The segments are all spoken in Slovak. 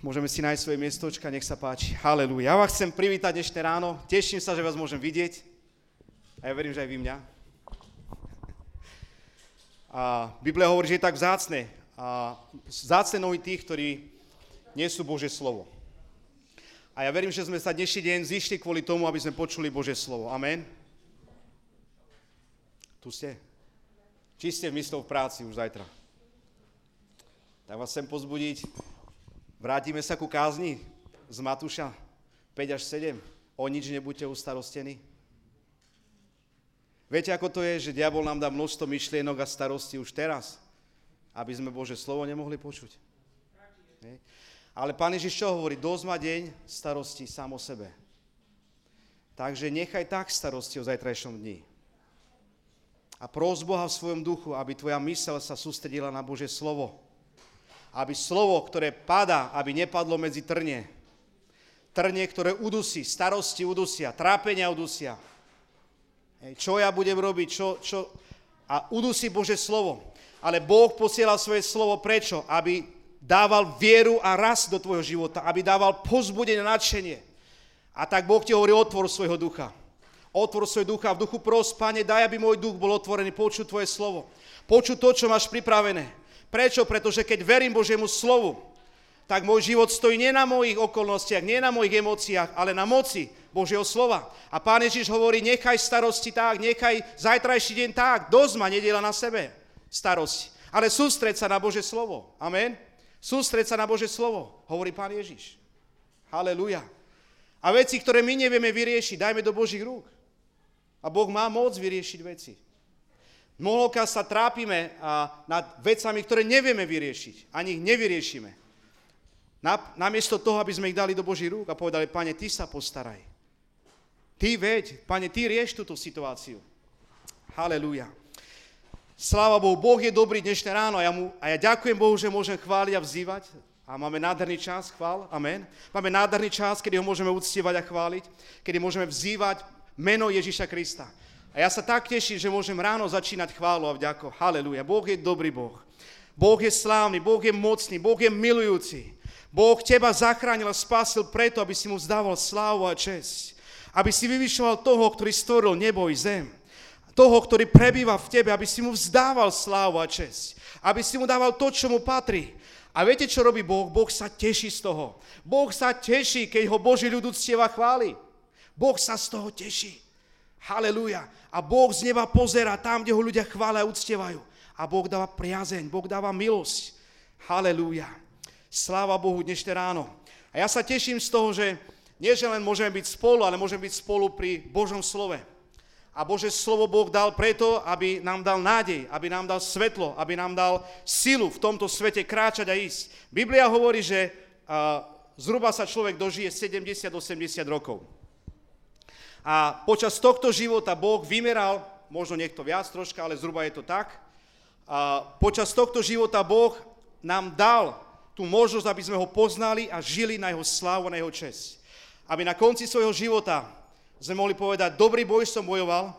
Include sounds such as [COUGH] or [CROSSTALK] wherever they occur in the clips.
Môžeme si nájsť svoje miestočka, nech sa páči. Halelúja. Ja vás chcem privítať dnešné ráno. Teším sa, že vás môžem vidieť. A ja verím, že aj vy mňa. A Biblia hovorí, že je tak vzácne. A vzácne nohy tých, ktorí nie sú Božie slovo. A ja verím, že sme sa dnešný deň zišli kvôli tomu, aby sme počuli Božie slovo. Amen. Tu ste? Či ste v myslov v práci už zajtra? Tak vás chcem pozbudiť, Vrátime sa ku kázni z Matúša 5 až 7. O nič nebuďte ustarostení. Viete, ako to je, že diabol nám dá množstvo myšlienok a starostí už teraz, aby sme Bože slovo nemohli počuť. Nie? Ale Pán Ježiš čo hovorí? Dosť má deň starosti sám o sebe. Takže nechaj tak starosti o zajtrajšom dni. A pros Boha v svojom duchu, aby tvoja mysel sa sústredila na Bože slovo aby slovo, ktoré pada, aby nepadlo medzi trnie. Trnie, ktoré udusí, starosti udusia, trápenia udusia. Čo ja budem robiť, čo, čo... A udusí Bože slovo. Ale Boh posiela svoje slovo prečo? Aby dával vieru a rast do tvojho života, aby dával pozbudenie nadšenie. A tak Boh ti hovorí, otvor svojho ducha. Otvor svoj ducha. V duchu pros, Pane, daj, aby môj duch bol otvorený, počuť Tvoje slovo. Počuť to, čo máš pripravené. Prečo? Pretože keď verím Božiemu slovu, tak môj život stojí nie na mojich okolnostiach, nie na mojich emóciách, ale na moci Božieho slova. A Pán Ježiš hovorí, nechaj starosti tak, nechaj zajtrajší deň tak, dosť ma nediela na sebe starosti. Ale sústreď sa na Bože slovo. Amen. Sústreď sa na Bože slovo, hovorí Pán Ježiš. Halelúja. A veci, ktoré my nevieme vyriešiť, dajme do Božích rúk. A Boh má moc vyriešiť veci. Mnohokrát sa trápime nad vecami, ktoré nevieme vyriešiť. Ani ich nevyriešime. Namiesto toho, aby sme ich dali do Boží rúk a povedali, pane, ty sa postaraj. Ty veď, pane, ty rieš túto situáciu. Halelúja. Sláva Bohu, Boh je dobrý dnešné ráno a ja, mu, a ja ďakujem Bohu, že môžem chváliť a vzývať. A máme nádherný čas, chvál, amen. Máme nádherný čas, kedy ho môžeme uctievať a chváliť, kedy môžeme vzývať meno Ježíša Krista. A ja sa tak teším, že môžem ráno začínať chválu a vďako. Haleluja. Boh je dobrý Boh. Boh je slávny, Boh je mocný, Boh je milujúci. Boh teba zachránil a spásil preto, aby si mu vzdával slávu a česť. Aby si vyvyšoval toho, ktorý stvoril nebo i zem. Toho, ktorý prebýva v tebe, aby si mu vzdával slávu a česť. Aby si mu dával to, čo mu patrí. A viete, čo robí Boh? Boh sa teší z toho. Boh sa teší, keď ho Boží ľud uctieva chváli. Boh sa z toho teší. Halelúja. A Boh z neba pozera tam, kde ho ľudia chvália a uctievajú. A Boh dáva priazeň, Boh dáva milosť. Halelúja. Sláva Bohu dnešné ráno. A ja sa teším z toho, že nie, že len môžeme byť spolu, ale môžeme byť spolu pri Božom slove. A Bože slovo Boh dal preto, aby nám dal nádej, aby nám dal svetlo, aby nám dal silu v tomto svete kráčať a ísť. Biblia hovorí, že uh, zhruba sa človek dožije 70-80 rokov. A počas tohto života Boh vymeral, možno niekto viac troška, ale zhruba je to tak, a počas tohto života Boh nám dal tú možnosť, aby sme ho poznali a žili na jeho slávu, na jeho čest. Aby na konci svojho života sme mohli povedať, dobrý boj som bojoval,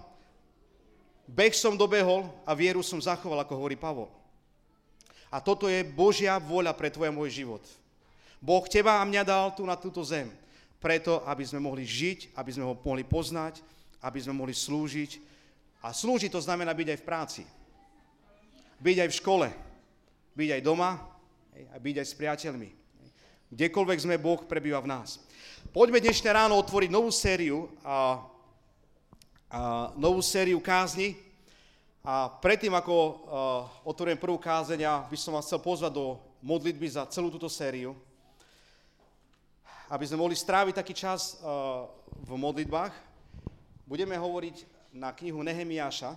beh som dobehol a vieru som zachoval, ako hovorí Pavol. A toto je Božia vôľa pre tvoj môj život. Boh teba a mňa dal tu na túto zem preto, aby sme mohli žiť, aby sme ho mohli poznať, aby sme mohli slúžiť. A slúžiť to znamená byť aj v práci. Byť aj v škole. Byť aj doma a byť aj s priateľmi. Kdekoľvek sme, Boh prebýva v nás. Poďme dnešné ráno otvoriť novú sériu, a, a, novú sériu kázni. A predtým, ako a, otvorím prvú kázeň, by som vás chcel pozvať do modlitby za celú túto sériu aby sme mohli stráviť taký čas uh, v modlitbách, budeme hovoriť na knihu Nehemiáša.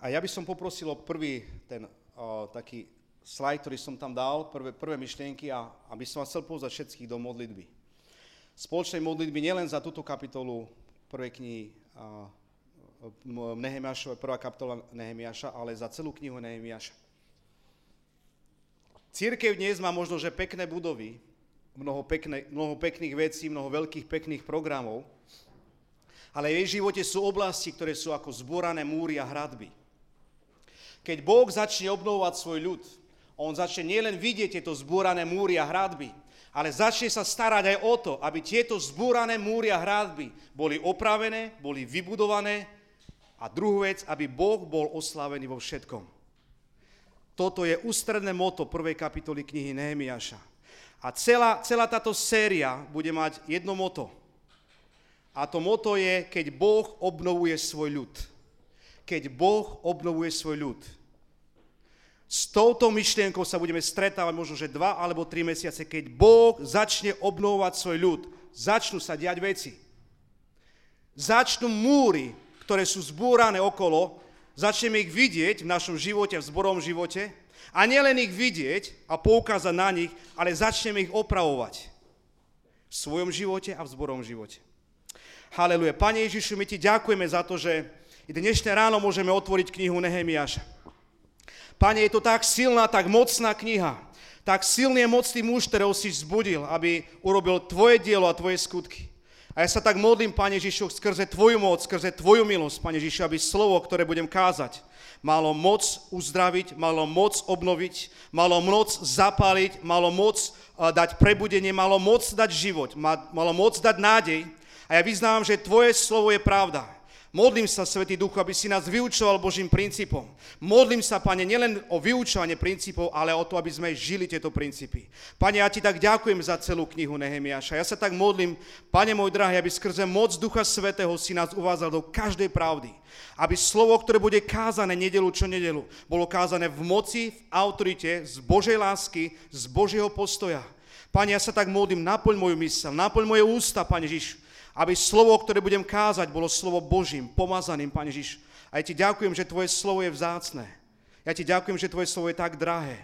A ja by som poprosil o prvý ten uh, taký slajd, ktorý som tam dal, prvé, prvé myšlienky a aby som vás chcel pozvať všetkých do modlitby. Spoločnej modlitby nielen za túto kapitolu prvej knihy uh, Nehemiášova, prvá kapitola Nehemiáša, ale za celú knihu Nehemiáša. Církev dnes má možno, že pekné budovy, mnoho, pekné, mnoho pekných vecí, mnoho veľkých pekných programov, Ale v jej živote sú oblasti, ktoré sú ako zborané múry a hradby. Keď Boh začne obnovovať svoj ľud, on začne nielen vidieť tieto zbúrané múry a hradby, ale začne sa starať aj o to, aby tieto zbúrané múry a hradby boli opravené, boli vybudované a druhú vec, aby Boh bol oslávený vo všetkom. Toto je ústredné moto prvej kapitoly knihy Nehemiaša. A celá, celá táto séria bude mať jedno moto. A to moto je, keď Boh obnovuje svoj ľud. Keď Boh obnovuje svoj ľud. S touto myšlienkou sa budeme stretávať možno, že dva alebo tri mesiace, keď Boh začne obnovovať svoj ľud. Začnú sa diať veci. Začnú múry, ktoré sú zbúrané okolo, začneme ich vidieť v našom živote, v zborom živote a nielen ich vidieť a poukázať na nich, ale začneme ich opravovať v svojom živote a v zborom živote. Haleluja. Pane Ježišu, my ti ďakujeme za to, že dnešné ráno môžeme otvoriť knihu Nehemiáša. Pane, je to tak silná, tak mocná kniha. Tak silný mocný muž, ktorého si zbudil, aby urobil tvoje dielo a tvoje skutky. A ja sa tak modlím, Pane Ježišu, skrze Tvoju moc, skrze Tvoju milosť, Pane Ježišu, aby slovo, ktoré budem kázať, malo moc uzdraviť, malo moc obnoviť, malo moc zapáliť, malo moc dať prebudenie, malo moc dať život, malo moc dať nádej. A ja vyznávam, že Tvoje slovo je pravda. Modlím sa, Svetý Duchu, aby si nás vyučoval Božím princípom. Modlím sa, Pane, nielen o vyučovanie princípov, ale o to, aby sme žili tieto princípy. Pane, ja Ti tak ďakujem za celú knihu Nehemiáša. Ja sa tak modlím, Pane môj drahý, aby skrze moc Ducha Svetého si nás uvázal do každej pravdy. Aby slovo, ktoré bude kázané nedelu čo nedelu, bolo kázané v moci, v autorite, z Božej lásky, z Božieho postoja. Pane, ja sa tak modlím, naplň moju mysel, naplň moje ústa, Pane Žiž, aby slovo, ktoré budem kázať, bolo slovo Božím, pomazaným, Pane Ježiš. A ja ti ďakujem, že tvoje slovo je vzácne. Ja ti ďakujem, že tvoje slovo je tak drahé,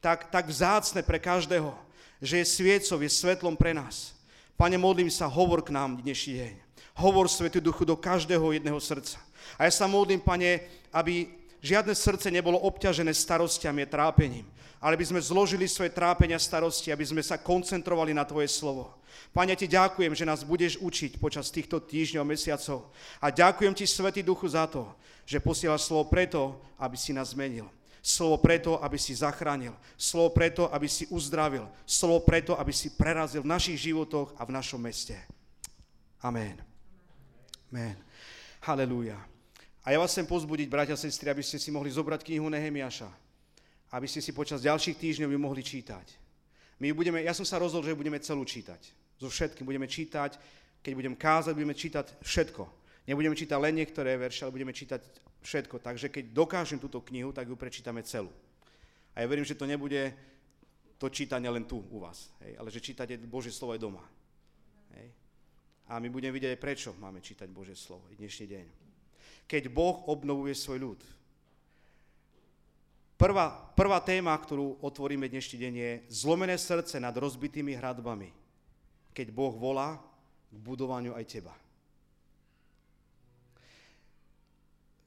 tak, tak vzácne pre každého, že je sviecov, je svetlom pre nás. Pane, modlím sa, hovor k nám dnešný deň. Hovor Svetý Duchu do každého jedného srdca. A ja sa modlím, Pane, aby žiadne srdce nebolo obťažené starostiami a trápením, ale by sme zložili svoje trápenia starosti, aby sme sa koncentrovali na Tvoje slovo. Pane, ti ďakujem, že nás budeš učiť počas týchto týždňov, mesiacov. A ďakujem ti, Svetý Duchu, za to, že posielaš slovo preto, aby si nás zmenil. Slovo preto, aby si zachránil. Slovo preto, aby si uzdravil. Slovo preto, aby si prerazil v našich životoch a v našom meste. Amen. Amen. Halelúja. A ja vás chcem pozbudiť, bratia a sestry, aby ste si mohli zobrať knihu Nehemiaša. Aby ste si počas ďalších týždňov ju mohli čítať. My budeme, ja som sa rozhodol, že budeme celú čítať so všetkým. Budeme čítať, keď budem kázať, budeme čítať všetko. Nebudeme čítať len niektoré verše, ale budeme čítať všetko. Takže keď dokážem túto knihu, tak ju prečítame celú. A ja verím, že to nebude to čítanie len tu u vás, hej, ale že čítate Božie slovo aj doma. Hej. A my budeme vidieť aj prečo máme čítať Božie slovo dnešný deň. Keď Boh obnovuje svoj ľud. Prvá, prvá téma, ktorú otvoríme dnešný deň je zlomené srdce nad rozbitými hradbami keď Boh volá k budovaniu aj teba.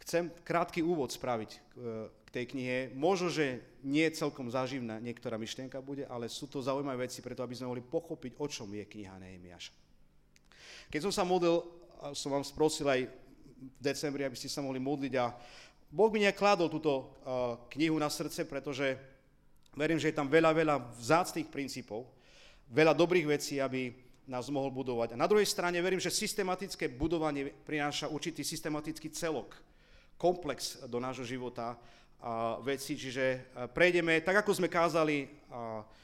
Chcem krátky úvod spraviť e, k tej knihe. Možno, že nie celkom zaživná niektorá myšlienka bude, ale sú to zaujímavé veci, preto aby sme mohli pochopiť, o čom je kniha Nehemiaša. Keď som sa modlil, som vám sprosil aj v decembri, aby ste sa mohli modliť a Boh mi nekladol túto e, knihu na srdce, pretože verím, že je tam veľa, veľa vzácných princípov, veľa dobrých vecí, aby nás mohol budovať. A na druhej strane verím, že systematické budovanie prináša určitý systematický celok, komplex do nášho života a veci, čiže prejdeme, tak ako sme kázali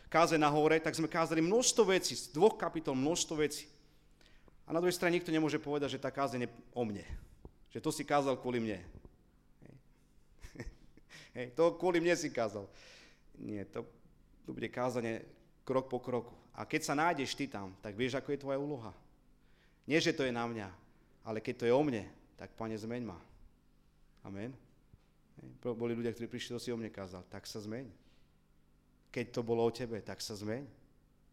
káze na hore, tak sme kázali množstvo vecí, z dvoch kapitol množstvo vecí. A na druhej strane nikto nemôže povedať, že tá kázeň je o mne. Že to si kázal kvôli mne. Hej. [LAUGHS] Hej, to kvôli mne si kázal. Nie, to, to bude kázanie krok po kroku. A keď sa nájdeš ty tam, tak vieš, ako je tvoja úloha. Nie, že to je na mňa, ale keď to je o mne, tak Pane, zmeň ma. Amen. Boli ľudia, ktorí prišli, to si o mne kázal, tak sa zmeň. Keď to bolo o tebe, tak sa zmeň.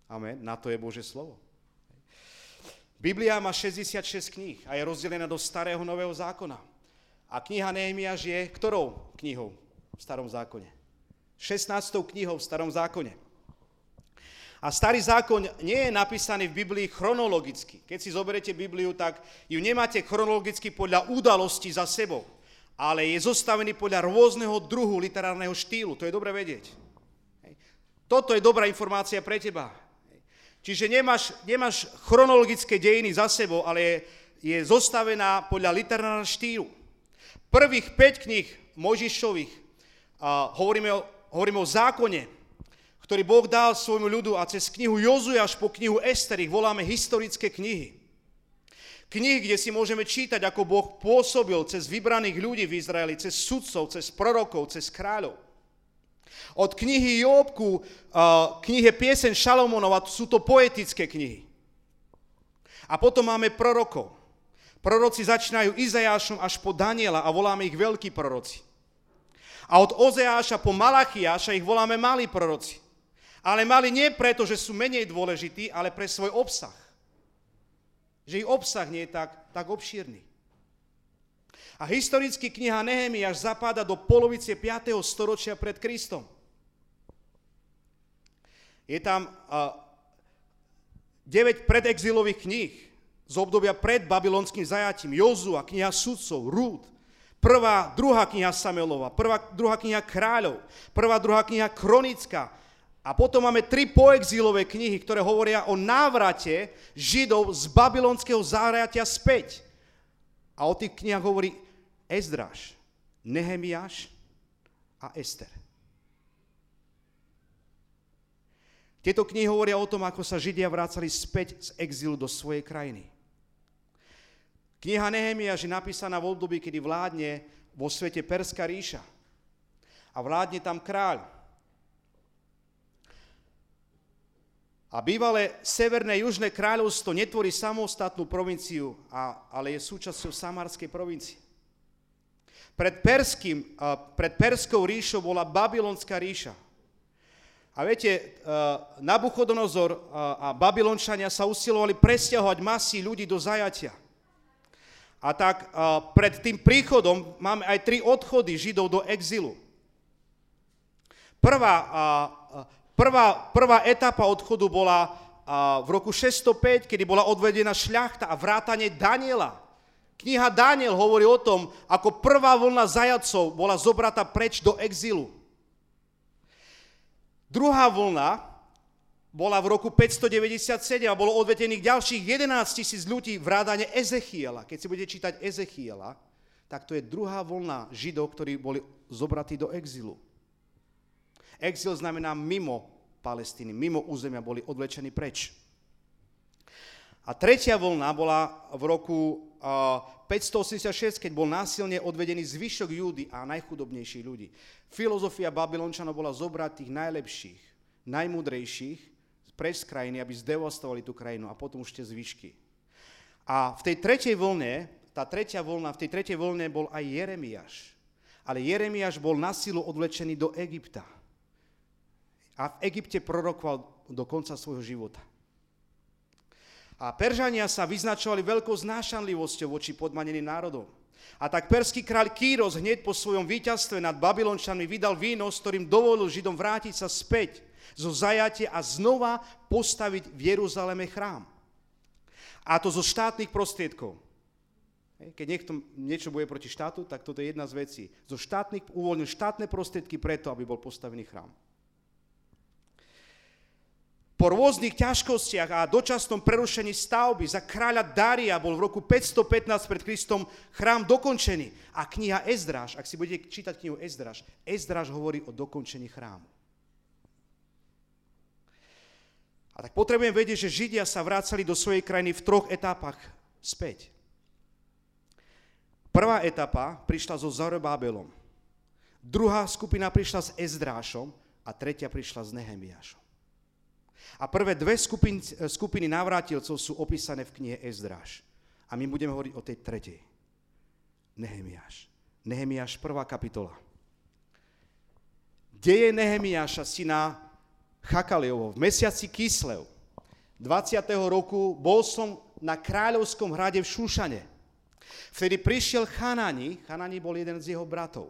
Amen. Na to je Bože slovo. Biblia má 66 kníh a je rozdelená do starého nového zákona. A kniha Nehemiaž je ktorou knihou v starom zákone? 16. knihou v starom zákone. A starý zákon nie je napísaný v Biblii chronologicky. Keď si zoberete Bibliu, tak ju nemáte chronologicky podľa udalosti za sebou, ale je zostavený podľa rôzneho druhu literárneho štýlu. To je dobre vedieť. Toto je dobrá informácia pre teba. Čiže nemáš, nemáš chronologické dejiny za sebou, ale je, je zostavená podľa literárneho štýlu. Prvých 5 kníh Mojžišových, a hovoríme, o, hovoríme o zákone, ktorý Boh dal svojmu ľudu a cez knihu Jozu až po knihu Ester ich voláme historické knihy. Knihy, kde si môžeme čítať, ako Boh pôsobil cez vybraných ľudí v Izraeli, cez sudcov, cez prorokov, cez kráľov. Od knihy Jobku, knihe Piesen Šalomonova sú to poetické knihy. A potom máme prorokov. Proroci začínajú Izajášom až po Daniela a voláme ich veľkí proroci. A od Ozeáša po Malachiáša ich voláme malí proroci. Ale mali nie preto, že sú menej dôležití, ale pre svoj obsah. Že ich obsah nie je tak, tak obšírny. A historický kniha Nehemiáš zapáda do polovice 5. storočia pred Kristom. Je tam uh, 9 predexilových kníh z obdobia pred babylonským zajatím. Jozu a kniha sudcov, Rúd, prvá, druhá kniha Samuelova, prvá, druhá kniha kráľov, prvá, druhá kniha kronická, a potom máme tri poexílové knihy, ktoré hovoria o návrate Židov z babylonského záratia späť. A o tých knihách hovorí Ezdráš, Nehemiáš a Ester. Tieto knihy hovoria o tom, ako sa Židia vrácali späť z exílu do svojej krajiny. Kniha Nehemiáš je napísaná v období, kedy vládne vo svete Perská ríša. A vládne tam kráľ, A bývalé Severné Južné kráľovstvo netvorí samostatnú provinciu, ale je súčasťou Samarskej provincie. Pred, Perským, pred Perskou ríšou bola Babylonská ríša. A viete, Nabuchodonozor a Babylončania sa usilovali presťahovať masy ľudí do zajatia. A tak pred tým príchodom máme aj tri odchody Židov do exilu. Prvá Prvá, prvá etapa odchodu bola v roku 605, kedy bola odvedená šľachta a vrátanie Daniela. Kniha Daniel hovorí o tom, ako prvá vlna zajacov bola zobratá preč do exilu. Druhá vlna bola v roku 597 a bolo odvedených ďalších 11 tisíc ľudí vrádane Ezechiela. Keď si budete čítať Ezechiela, tak to je druhá vlna Židov, ktorí boli zobratí do exilu. Exil znamená mimo Palestíny, mimo územia, boli odvlečení preč. A tretia vlna bola v roku 586, keď bol násilne odvedený zvyšok Júdy a najchudobnejších ľudí. Filozofia Babylončanov bola zobrať tých najlepších, najmudrejších preč z krajiny, aby zdevastovali tú krajinu a potom už tie zvyšky. A v tej tretej vlne, tá tretia vlna, v tej tretej vlne bol aj Jeremiáš. Ale Jeremiáš bol na silu odvlečený do Egypta a v Egypte prorokoval do konca svojho života. A Peržania sa vyznačovali veľkou znášanlivosťou voči podmaneným národom. A tak perský kráľ Kýros hneď po svojom víťazstve nad Babylončanmi vydal víno, ktorým dovolil Židom vrátiť sa späť zo zajatie a znova postaviť v Jeruzaleme chrám. A to zo štátnych prostriedkov. Keď niekto niečo bude proti štátu, tak toto je jedna z vecí. Zo štátnych uvoľnil štátne prostriedky preto, aby bol postavený chrám po rôznych ťažkostiach a dočasnom prerušení stavby za kráľa Daria bol v roku 515 pred Kristom chrám dokončený. A kniha Ezdráž, ak si budete čítať knihu Ezdráž, Ezdráž hovorí o dokončení chrámu. A tak potrebujem vedieť, že Židia sa vrácali do svojej krajiny v troch etapách späť. Prvá etapa prišla so Zarobábelom. Druhá skupina prišla s Ezdrášom a tretia prišla s Nehemiášom. A prvé dve skupiny, skupiny návratilcov sú opísané v knihe Ezdráž. A my budeme hovoriť o tej tretej. Nehemiáš. Nehemiáš, prvá kapitola. Deje Nehemiáša, syna Chakaliovho, v mesiaci Kislev, 20. roku, bol som na kráľovskom hrade v Šúšane. Vtedy prišiel Chanani, Chanani bol jeden z jeho bratov,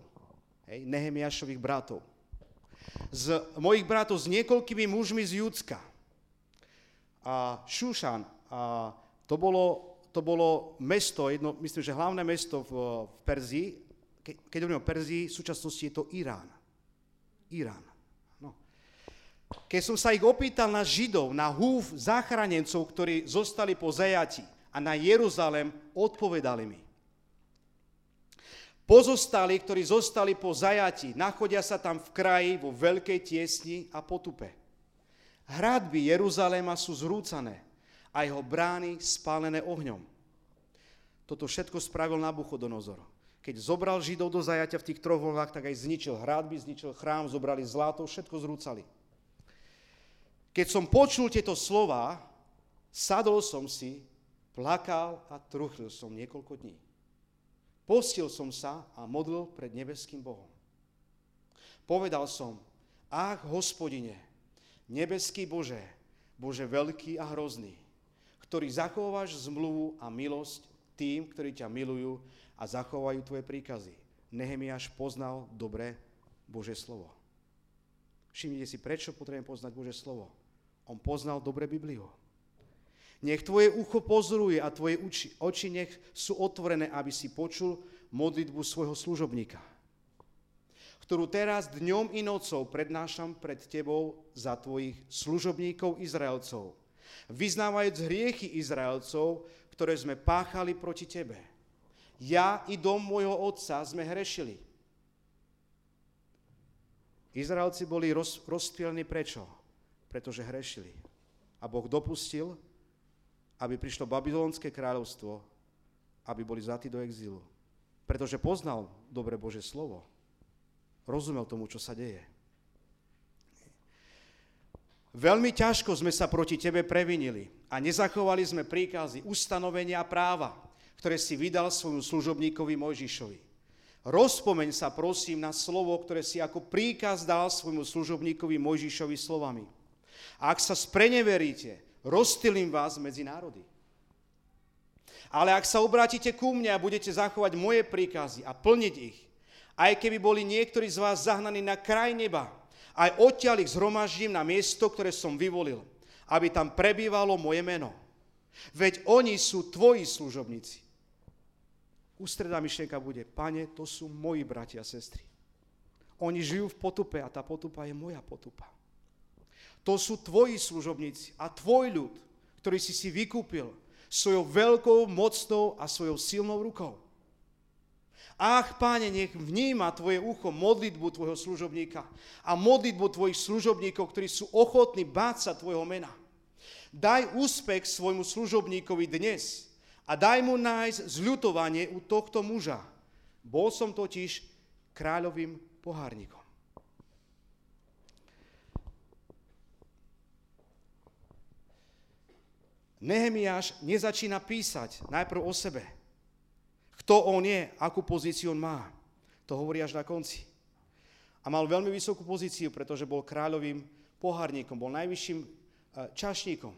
hej, Nehemiášových bratov. Z mojich bratov s niekoľkými mužmi z Júcka A Šúšan, a to bolo, to bolo mesto, jedno, myslím, že hlavné mesto v, v Perzii, Ke, keď hovorím o Perzii, v súčasnosti je to Irán. Irán. No. Keď som sa ich opýtal na Židov, na húf záchranencov, ktorí zostali po zajati a na Jeruzalem, odpovedali mi. Pozostali, ktorí zostali po zajati, nachodia sa tam v kraji vo veľkej tiesni a potupe. Hradby Jeruzaléma sú zrúcané a jeho brány spálené ohňom. Toto všetko spravil Nabuchodonozor. Keď zobral Židov do zajatia v tých troch vlnách, tak aj zničil hradby, zničil chrám, zobrali zlato, všetko zrúcali. Keď som počul tieto slova, sadol som si, plakal a truchlil som niekoľko dní. Postil som sa a modlil pred nebeským Bohom. Povedal som, ach, hospodine, nebeský Bože, Bože veľký a hrozný, ktorý zachováš zmluvu a milosť tým, ktorí ťa milujú a zachovajú tvoje príkazy. Nehemiáš poznal dobre Bože slovo. Všimnite si, prečo potrebujem poznať Bože slovo. On poznal dobre Bibliu. Nech tvoje ucho pozoruje a tvoje oči, oči nech sú otvorené, aby si počul modlitbu svojho služobníka, ktorú teraz dňom i nocou prednášam pred tebou za tvojich služobníkov Izraelcov, vyznávajúc hriechy Izraelcov, ktoré sme páchali proti tebe. Ja i dom môjho otca sme hrešili. Izraelci boli roz, rozptýlení prečo? Pretože hrešili. A Boh dopustil, aby prišlo babylonské kráľovstvo, aby boli zatí do exílu. Pretože poznal dobre Bože slovo. Rozumel tomu, čo sa deje. Veľmi ťažko sme sa proti tebe previnili a nezachovali sme príkazy, ustanovenia a práva, ktoré si vydal svojmu služobníkovi Mojžišovi. Rozpomeň sa prosím na slovo, ktoré si ako príkaz dal svojmu služobníkovi Mojžišovi slovami. A ak sa spreneveríte, rozstylím vás medzi národy. Ale ak sa obrátite ku mne a budete zachovať moje príkazy a plniť ich, aj keby boli niektorí z vás zahnaní na kraj neba, aj odtiaľ ich zhromaždím na miesto, ktoré som vyvolil, aby tam prebývalo moje meno. Veď oni sú tvoji služobníci. Ústredná myšlienka bude, pane, to sú moji bratia a sestry. Oni žijú v potupe a tá potupa je moja potupa. To sú tvoji služobníci a tvoj ľud, ktorý si si vykúpil svojou veľkou, mocnou a svojou silnou rukou. Ach, páne, nech vníma tvoje ucho modlitbu tvojho služobníka a modlitbu tvojich služobníkov, ktorí sú ochotní báť sa tvojho mena. Daj úspech svojmu služobníkovi dnes a daj mu nájsť zľutovanie u tohto muža. Bol som totiž kráľovým pohárnikom. Nehemiáš nezačína písať najprv o sebe. Kto on je, akú pozíciu on má. To hovorí až na konci. A mal veľmi vysokú pozíciu, pretože bol kráľovým pohárnikom, bol najvyšším e, čašníkom.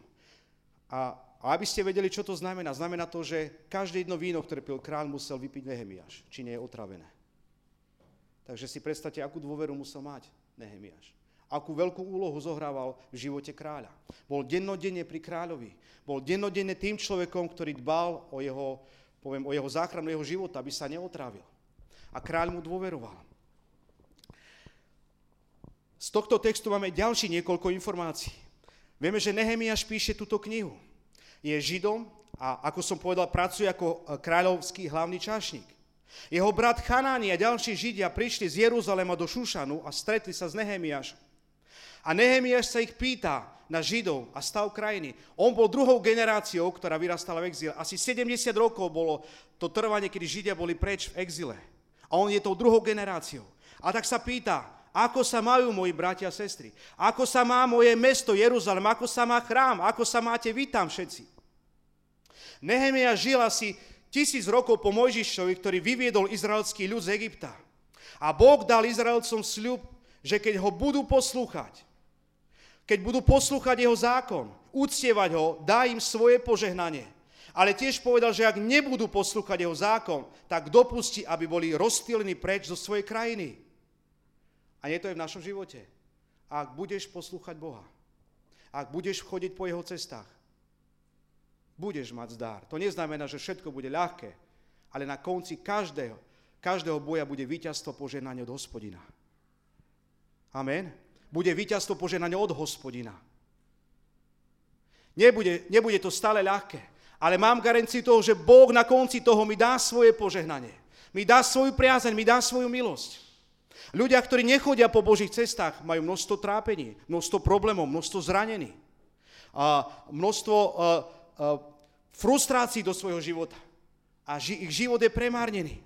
A, a aby ste vedeli, čo to znamená, znamená to, že každé jedno víno, ktoré pil kráľ, musel vypiť Nehemiáš, či nie je otravené. Takže si predstavte, akú dôveru musel mať Nehemiáš akú veľkú úlohu zohrával v živote kráľa. Bol dennodenne pri kráľovi. Bol dennodenne tým človekom, ktorý dbal o jeho, poviem, o jeho záchranu jeho života, aby sa neotrávil. A kráľ mu dôveroval. Z tohto textu máme ďalší niekoľko informácií. Vieme, že Nehemiáš píše túto knihu. Je Židom a, ako som povedal, pracuje ako kráľovský hlavný čašník. Jeho brat Chanáni a ďalší Židia prišli z Jeruzalema do Šušanu a stretli sa s Nehemiášom. A Nehemiáš sa ich pýta na Židov a stav krajiny. On bol druhou generáciou, ktorá vyrastala v exíle. Asi 70 rokov bolo to trvanie, kedy Židia boli preč v exile. A on je tou druhou generáciou. A tak sa pýta, ako sa majú moji bratia a sestry? Ako sa má moje mesto Jeruzalem? Ako sa má chrám? Ako sa máte vy tam všetci? Nehemia žil asi tisíc rokov po Mojžišovi, ktorý vyviedol izraelský ľud z Egypta. A Boh dal Izraelcom sľub, že keď ho budú poslúchať, keď budú poslúchať jeho zákon, uctievať ho, dá im svoje požehnanie. Ale tiež povedal, že ak nebudú poslúchať jeho zákon, tak dopustí, aby boli rozstýlení preč zo svojej krajiny. A nie to je v našom živote. Ak budeš poslúchať Boha, ak budeš chodiť po jeho cestách, budeš mať zdár. To neznamená, že všetko bude ľahké, ale na konci každého, každého boja bude víťazstvo poženanie od hospodina. Amen. Bude víťazstvo poženanie od hospodina. Nebude, nebude to stále ľahké, ale mám garanciu toho, že Boh na konci toho mi dá svoje požehnanie. Mi dá svoju priazeň, mi dá svoju milosť. Ľudia, ktorí nechodia po Božích cestách, majú množstvo trápení, množstvo problémov, množstvo zranení, a množstvo a, a, frustrácií do svojho života. A ži, ich život je premárnený.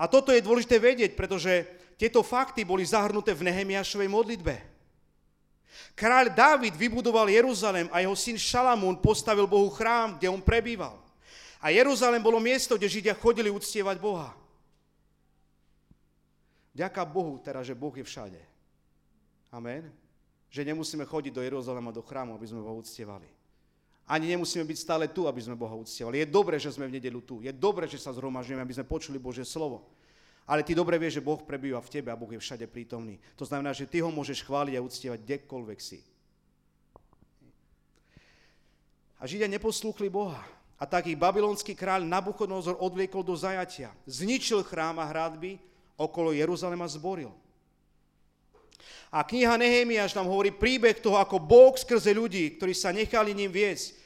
A toto je dôležité vedieť, pretože tieto fakty boli zahrnuté v Nehemiašovej modlitbe. Kráľ Dávid vybudoval Jeruzalem a jeho syn Šalamún postavil Bohu chrám, kde on prebýval. A Jeruzalem bolo miesto, kde Židia chodili uctievať Boha. Ďaká Bohu teraz, že Boh je všade. Amen. Že nemusíme chodiť do Jeruzalema, do chrámu, aby sme Boha uctievali. Ani nemusíme byť stále tu, aby sme Boha uctievali. Je dobré, že sme v nedelu tu. Je dobré, že sa zhromažujeme, aby sme počuli Božie slovo. Ale ty dobre vieš, že Boh prebýva v tebe a Boh je všade prítomný. To znamená, že ty ho môžeš chváliť a uctievať kdekoľvek si. A Židia neposlúchli Boha. A tak ich babylonský kráľ Nabuchodonozor odviekol do zajatia. Zničil chrám a hradby, okolo Jeruzalema zboril. A kniha Nehemiáš nám hovorí príbeh toho, ako Boh skrze ľudí, ktorí sa nechali ním viesť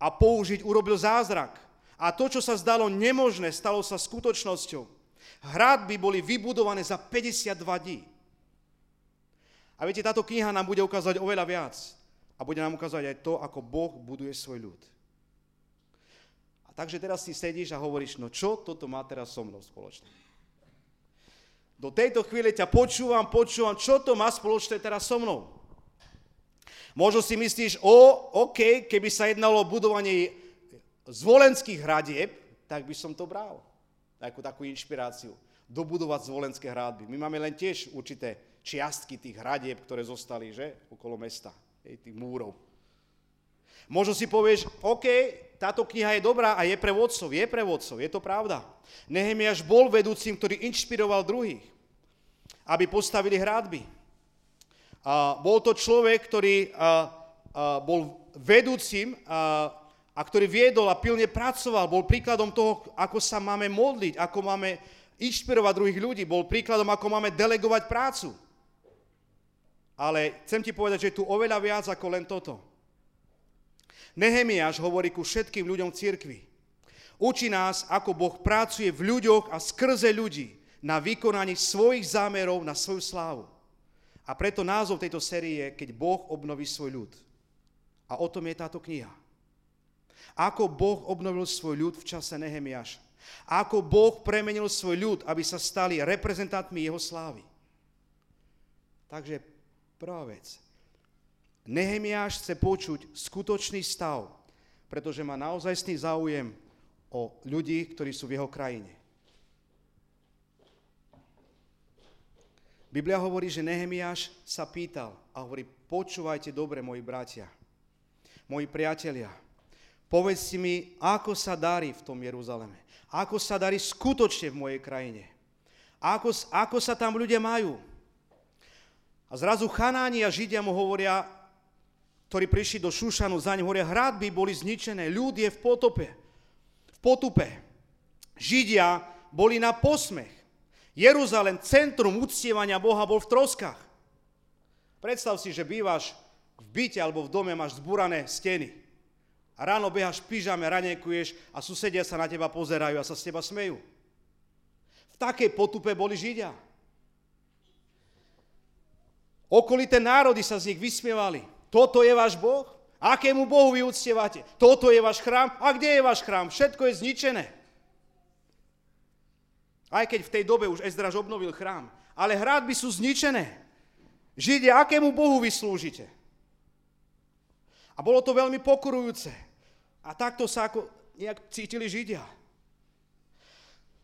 a použiť, urobil zázrak. A to, čo sa zdalo nemožné, stalo sa skutočnosťou. Hradby boli vybudované za 52 dní. A viete, táto kniha nám bude ukázať oveľa viac. A bude nám ukázať aj to, ako Boh buduje svoj ľud. A takže teraz si sedíš a hovoríš, no čo toto má teraz so mnou spoločné? Do tejto chvíle ťa počúvam, počúvam, čo to má spoločné teraz so mnou. Možno si myslíš, o, OK, keby sa jednalo o budovanie zvolenských hradieb, tak by som to bral takú, takú inšpiráciu, dobudovať zvolenské hradby. My máme len tiež určité čiastky tých hradieb, ktoré zostali, že, okolo mesta, tých múrov. Možno si povieš, OK, táto kniha je dobrá a je pre vodcov, je pre vodcov, je to pravda. Nehemiaš bol vedúcim, ktorý inšpiroval druhých, aby postavili hradby. A bol to človek, ktorý a, a, bol vedúcim a, a ktorý viedol a pilne pracoval, bol príkladom toho, ako sa máme modliť, ako máme inšpirovať druhých ľudí, bol príkladom, ako máme delegovať prácu. Ale chcem ti povedať, že je tu oveľa viac ako len toto. Nehemiáš hovorí ku všetkým ľuďom cirkvi. Učí nás, ako Boh pracuje v ľuďoch a skrze ľudí na vykonaní svojich zámerov na svoju slávu. A preto názov tejto série je Keď Boh obnoví svoj ľud. A o tom je táto kniha. Ako Boh obnovil svoj ľud v čase Nehemiáša. Ako Boh premenil svoj ľud, aby sa stali reprezentantmi jeho slávy. Takže prvá vec. Nehemiáš chce počuť skutočný stav, pretože má naozajstný záujem o ľudí, ktorí sú v jeho krajine. Biblia hovorí, že Nehemiáš sa pýtal a hovorí, počúvajte dobre, moji bratia, moji priatelia, Povedz si mi, ako sa darí v tom Jeruzaleme. Ako sa darí skutočne v mojej krajine. Ako, ako sa tam ľudia majú. A zrazu Chanáni a Židia mu hovoria, ktorí prišli do Šušanu, za ním hovoria, hradby boli zničené, ľud je v potope, v potupe. Židia boli na posmech. Jeruzalem, centrum uctievania Boha, bol v troskách. Predstav si, že bývaš v byte alebo v dome, máš zburané steny. A ráno behaš v pyžame, ranekuješ a susedia sa na teba pozerajú a sa z teba smejú. V takej potupe boli Židia. Okolité národy sa z nich vysmievali. Toto je váš Boh? Akému Bohu vy uctievate? Toto je váš chrám? A kde je váš chrám? Všetko je zničené. Aj keď v tej dobe už Ezdraž obnovil chrám. Ale hradby sú zničené. Židia, akému Bohu vy slúžite? A bolo to veľmi pokorujúce. A takto sa ako nejak cítili Židia.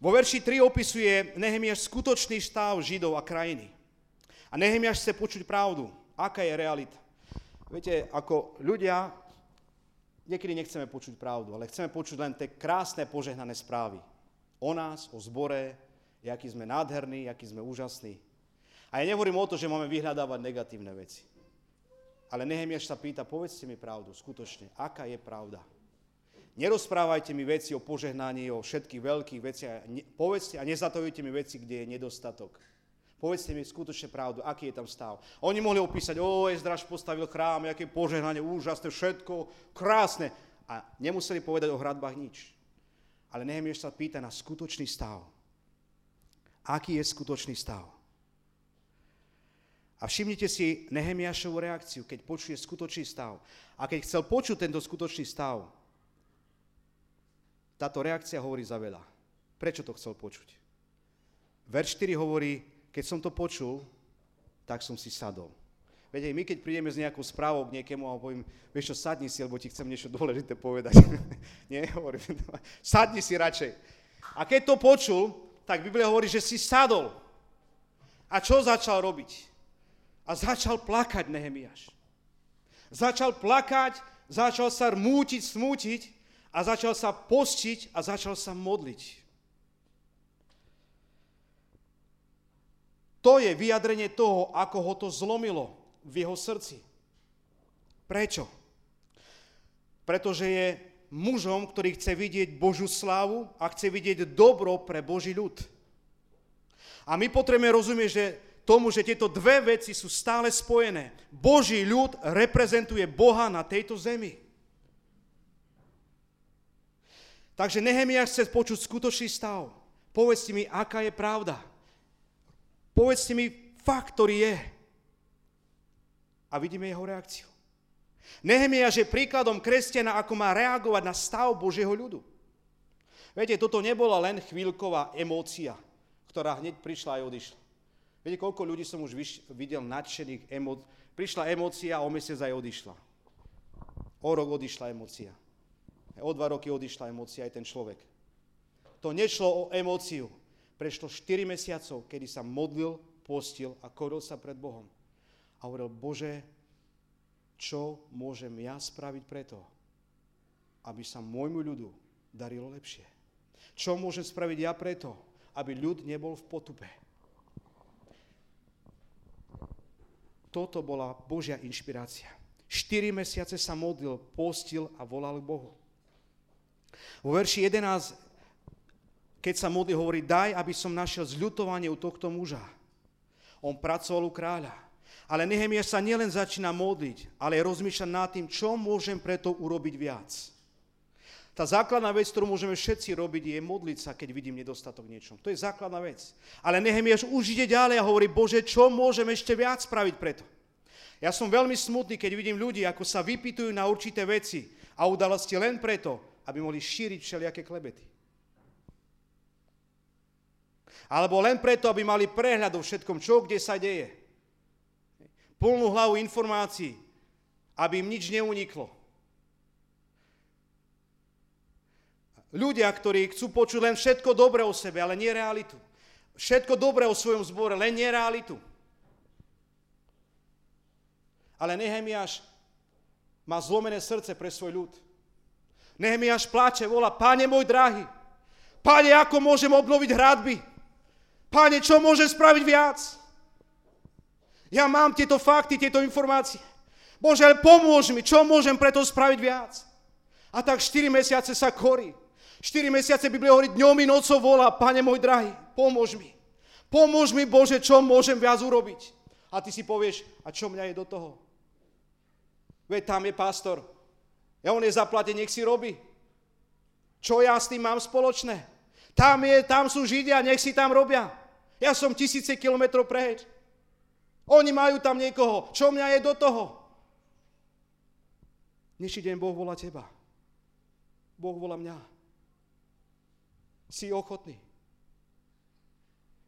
Vo verši 3 opisuje Nehemiaš skutočný stav Židov a krajiny. A Nehemiaš chce počuť pravdu. Aká je realita? Viete, ako ľudia, niekedy nechceme počuť pravdu, ale chceme počuť len tie krásne požehnané správy. O nás, o zbore, aký sme nádherní, aký sme úžasní. A ja nehovorím o to, že máme vyhľadávať negatívne veci. Ale Nehemiaš sa pýta, povedzte mi pravdu, skutočne, aká je pravda? Nerozprávajte mi veci o požehnaní, o všetkých veľkých veciach. Povedzte a nezatojujte mi veci, kde je nedostatok. Povedzte mi skutočne pravdu, aký je tam stav. Oni mohli opísať, o, Ezdraž postavil chrám, aké požehnanie, úžasné, všetko, krásne. A nemuseli povedať o hradbách nič. Ale Nehemiaš sa pýta na skutočný stav. Aký je skutočný stav? A všimnite si Nehemiašovú reakciu, keď počuje skutočný stav. A keď chcel počuť tento skutočný stav, táto reakcia hovorí za veľa. Prečo to chcel počuť? Verš 4 hovorí, keď som to počul, tak som si sadol. Viete, my keď prídeme s nejakou správou k niekému a poviem, vieš čo, sadni si, lebo ti chcem niečo dôležité povedať. [LAUGHS] Nie, hovorím, [LAUGHS] sadni si radšej. A keď to počul, tak Biblia hovorí, že si sadol. A čo začal robiť? A začal plakať Nehemiáš. Začal plakať, začal sa rmútiť, smútiť a začal sa postiť a začal sa modliť. To je vyjadrenie toho, ako ho to zlomilo v jeho srdci. Prečo? Pretože je mužom, ktorý chce vidieť Božú slávu a chce vidieť dobro pre Boží ľud. A my potrebujeme rozumieť, že tomu, že tieto dve veci sú stále spojené. Boží ľud reprezentuje Boha na tejto zemi. Takže Nehemiáš chce počuť skutočný stav. Povedzte mi, aká je pravda. Povedzte mi fakt, ktorý je. A vidíme jeho reakciu. Nehemiáš je príkladom kresťana, ako má reagovať na stav Božieho ľudu. Viete, toto nebola len chvíľková emócia, ktorá hneď prišla a odišla. Viete, koľko ľudí som už videl nadšených emócií. Prišla emócia a o mesiac aj odišla. O rok odišla emócia. O dva roky odišla emócia aj ten človek. To nešlo o emóciu. Prešlo 4 mesiacov, kedy sa modlil, postil a koril sa pred Bohom. A hovoril, Bože, čo môžem ja spraviť preto, aby sa môjmu ľudu darilo lepšie? Čo môžem spraviť ja preto, aby ľud nebol v potupe? Toto bola Božia inšpirácia. 4 mesiace sa modlil, postil a volal k Bohu. Vo verši 11, keď sa modlí, hovorí, daj, aby som našiel zľutovanie u tohto muža. On pracoval u kráľa. Ale Nehemiáš sa nielen začína modliť, ale rozmýšľa nad tým, čo môžem preto urobiť viac. Tá základná vec, ktorú môžeme všetci robiť, je modliť sa, keď vidím nedostatok niečom. To je základná vec. Ale Nehemiáš už ide ďalej a hovorí, Bože, čo môžem ešte viac spraviť preto? Ja som veľmi smutný, keď vidím ľudí, ako sa vypitujú na určité veci a udalosti len preto, aby mohli šíriť všelijaké klebety. Alebo len preto, aby mali prehľad o všetkom, čo kde sa deje. Plnú hlavu informácií, aby im nič neuniklo. Ľudia, ktorí chcú počuť len všetko dobré o sebe, ale nie realitu. Všetko dobré o svojom zbore, len nie realitu. Ale Nehemiáš má zlomené srdce pre svoj ľud. Nehemiáš pláče, volá, páne môj drahý, páne, ako môžem obnoviť hradby? Páne, čo môžem spraviť viac? Ja mám tieto fakty, tieto informácie. Bože, ale pomôž mi, čo môžem preto spraviť viac? A tak 4 mesiace sa korí. 4 mesiace Biblia hovorí, dňom i nocou volá, pane môj drahý, pomôž mi. Pomôž mi, Bože, čo môžem viac urobiť. A ty si povieš, a čo mňa je do toho? Veď tam je pastor. Ja on je zaplatený, nech si robí. Čo ja s tým mám spoločné? Tam, je, tam sú Židia, nech si tam robia. Ja som tisíce kilometrov preč. Oni majú tam niekoho. Čo mňa je do toho? Dnešný deň Boh volá teba. Boh volá mňa. Si ochotný.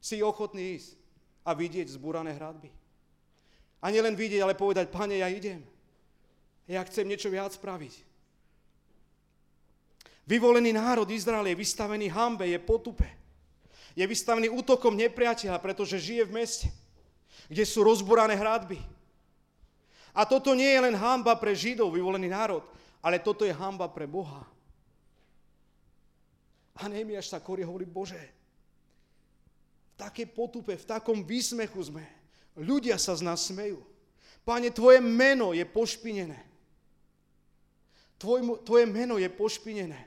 Si ochotný ísť a vidieť zbúrané hradby. A nielen vidieť, ale povedať, pane, ja idem. Ja chcem niečo viac spraviť. Vyvolený národ Izrael je vystavený hambe, je potupe. Je vystavený útokom nepriateľa, pretože žije v meste, kde sú rozborané hradby. A toto nie je len hamba pre Židov, vyvolený národ, ale toto je hamba pre Boha. A Nehemiáš sa korie hovorí, Bože, v také potupe, v takom výsmechu sme. Ľudia sa z nás smejú. Pane, tvoje meno je pošpinené. Tvoj, tvoje meno je pošpinené.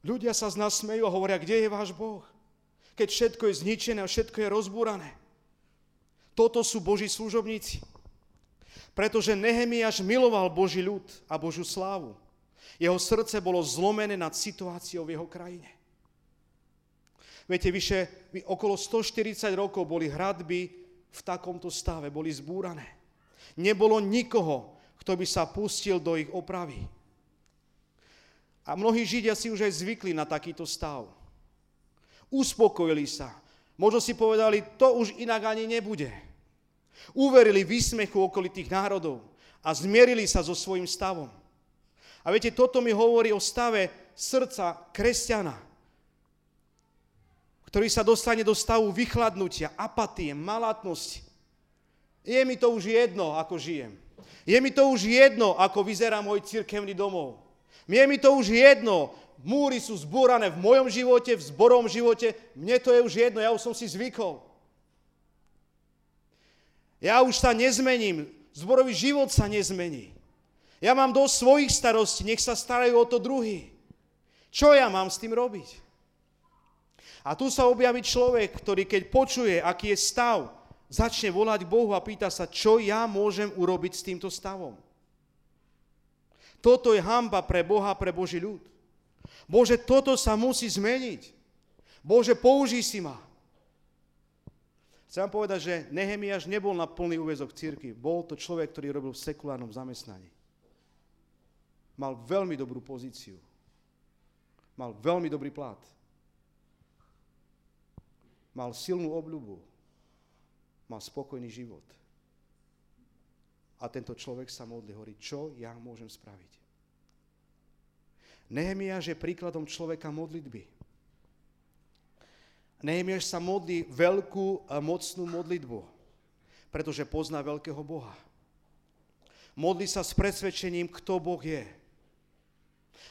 Ľudia sa z nás smejú a hovoria, kde je váš Boh? Keď všetko je zničené a všetko je rozbúrané. Toto sú Boží služobníci. Pretože Nehemiáš miloval Boží ľud a Božiu slávu. Jeho srdce bolo zlomené nad situáciou v jeho krajine. Viete, vyše, okolo 140 rokov boli hradby v takomto stave, boli zbúrané. Nebolo nikoho, kto by sa pustil do ich opravy. A mnohí Židia si už aj zvykli na takýto stav. Uspokojili sa. Možno si povedali, to už inak ani nebude. Uverili výsmechu okolitých národov a zmierili sa so svojím stavom. A viete, toto mi hovorí o stave srdca kresťana, ktorý sa dostane do stavu vychladnutia, apatie, malatnosti. Je mi to už jedno, ako žijem. Je mi to už jedno, ako vyzerá môj cirkevný domov. Je mi to už jedno, múry sú zbúrané v mojom živote, v zborom živote, mne to je už jedno, ja už som si zvykol. Ja už sa nezmením, zborový život sa nezmení. Ja mám dosť svojich starostí, nech sa starajú o to druhý. Čo ja mám s tým robiť? A tu sa objaví človek, ktorý keď počuje, aký je stav, začne volať Bohu a pýta sa, čo ja môžem urobiť s týmto stavom. Toto je hamba pre Boha, pre Boží ľud. Bože, toto sa musí zmeniť. Bože, použij si ma. Chcem vám povedať, že Nehemiáš nebol na plný úvezok círky. Bol to človek, ktorý robil v sekulárnom zamestnaní mal veľmi dobrú pozíciu. Mal veľmi dobrý plat. Mal silnú obľubu. Mal spokojný život. A tento človek sa modli, hovorí, čo ja môžem spraviť. Nehemiáš je príkladom človeka modlitby. Nehemiáš sa modlí veľkú a mocnú modlitbu, pretože pozná veľkého Boha. Modlí sa s presvedčením, kto Boh je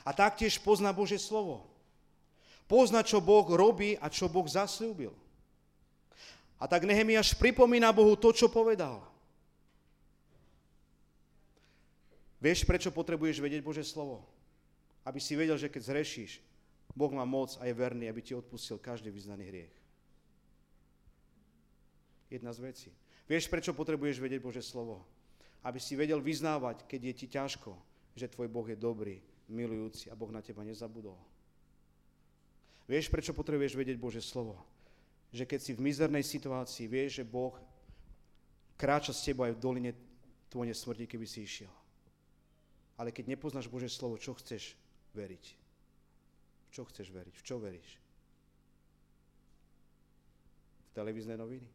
a taktiež pozná Bože slovo. Pozná, čo Boh robí a čo Boh zasľúbil. A tak Nehemiáš pripomína Bohu to, čo povedal. Vieš, prečo potrebuješ vedieť Bože slovo? Aby si vedel, že keď zrešíš, Boh má moc a je verný, aby ti odpustil každý vyznaný hriech. Jedna z vecí. Vieš, prečo potrebuješ vedieť Bože slovo? Aby si vedel vyznávať, keď je ti ťažko, že tvoj Boh je dobrý milujúci a Boh na teba nezabudol. Vieš, prečo potrebuješ vedieť Bože slovo? Že keď si v mizernej situácii, vieš, že Boh kráča s tebou aj v doline tvojej smrti, keby si išiel. Ale keď nepoznáš Bože slovo, čo chceš veriť? V čo chceš veriť? V čo veríš? V televízne noviny?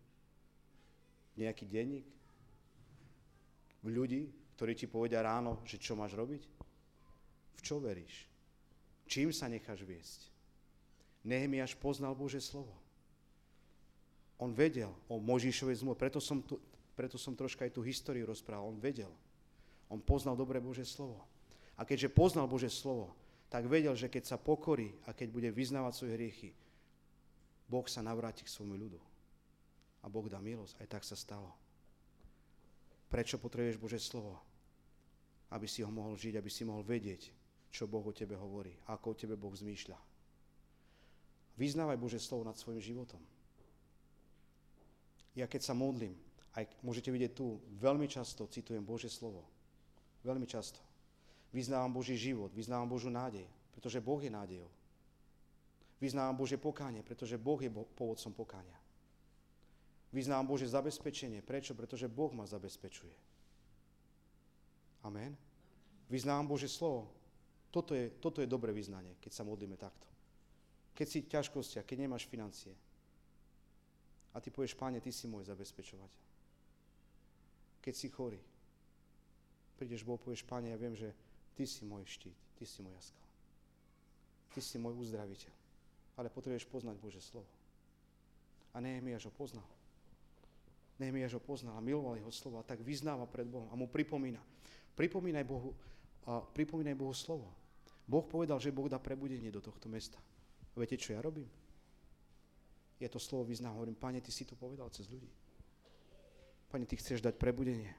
Nejaký denník? V ľudí, ktorí ti povedia ráno, že čo máš robiť? V čo veríš? Čím sa necháš viesť? Nehemiáš poznal Bože slovo. On vedel o Možišovej zmluve, preto som, tu, preto som troška aj tú históriu rozprával. On vedel. On poznal dobre Bože slovo. A keďže poznal Bože slovo, tak vedel, že keď sa pokorí a keď bude vyznávať svoje hriechy, Boh sa navráti k svojmu ľudu. A Boh dá milosť. Aj tak sa stalo. Prečo potrebuješ Bože slovo? Aby si ho mohol žiť, aby si mohol vedieť, čo Boh o tebe hovorí, ako o tebe Boh zmýšľa. Vyznávaj Bože slovo nad svojim životom. Ja keď sa modlím, aj môžete vidieť tu, veľmi často citujem Bože slovo. Veľmi často. Vyznávam Boží život, vyznávam Božú nádej, pretože Boh je nádejou. Vyznávam Bože pokánie, pretože Boh je povodcom pokáňa. Vyznávam Bože zabezpečenie. Prečo? Pretože Boh ma zabezpečuje. Amen. Vyznávam Bože slovo, toto je, toto je dobré vyznanie, keď sa modlíme takto. Keď si ťažkosti a keď nemáš financie. A ty povieš, páne, ty si môj zabezpečovateľ. Keď si chorý, prídeš Bohu, povieš, páne, ja viem, že ty si môj štít, ty si moja skala. Ty si môj uzdraviteľ. Ale potrebuješ poznať Bože slovo. A Nehemiáš ho poznal. Nehemiáš ho poznal a miloval jeho slovo a tak vyznáva pred Bohom a mu pripomína. Pripomínaj Bohu, a pripomínaj Bohu slovo. Boh povedal, že Boh dá prebudenie do tohto mesta. Viete, čo ja robím? Ja to slovo vyznám, hovorím, Pane, Ty si to povedal cez ľudí. Pane, Ty chceš dať prebudenie.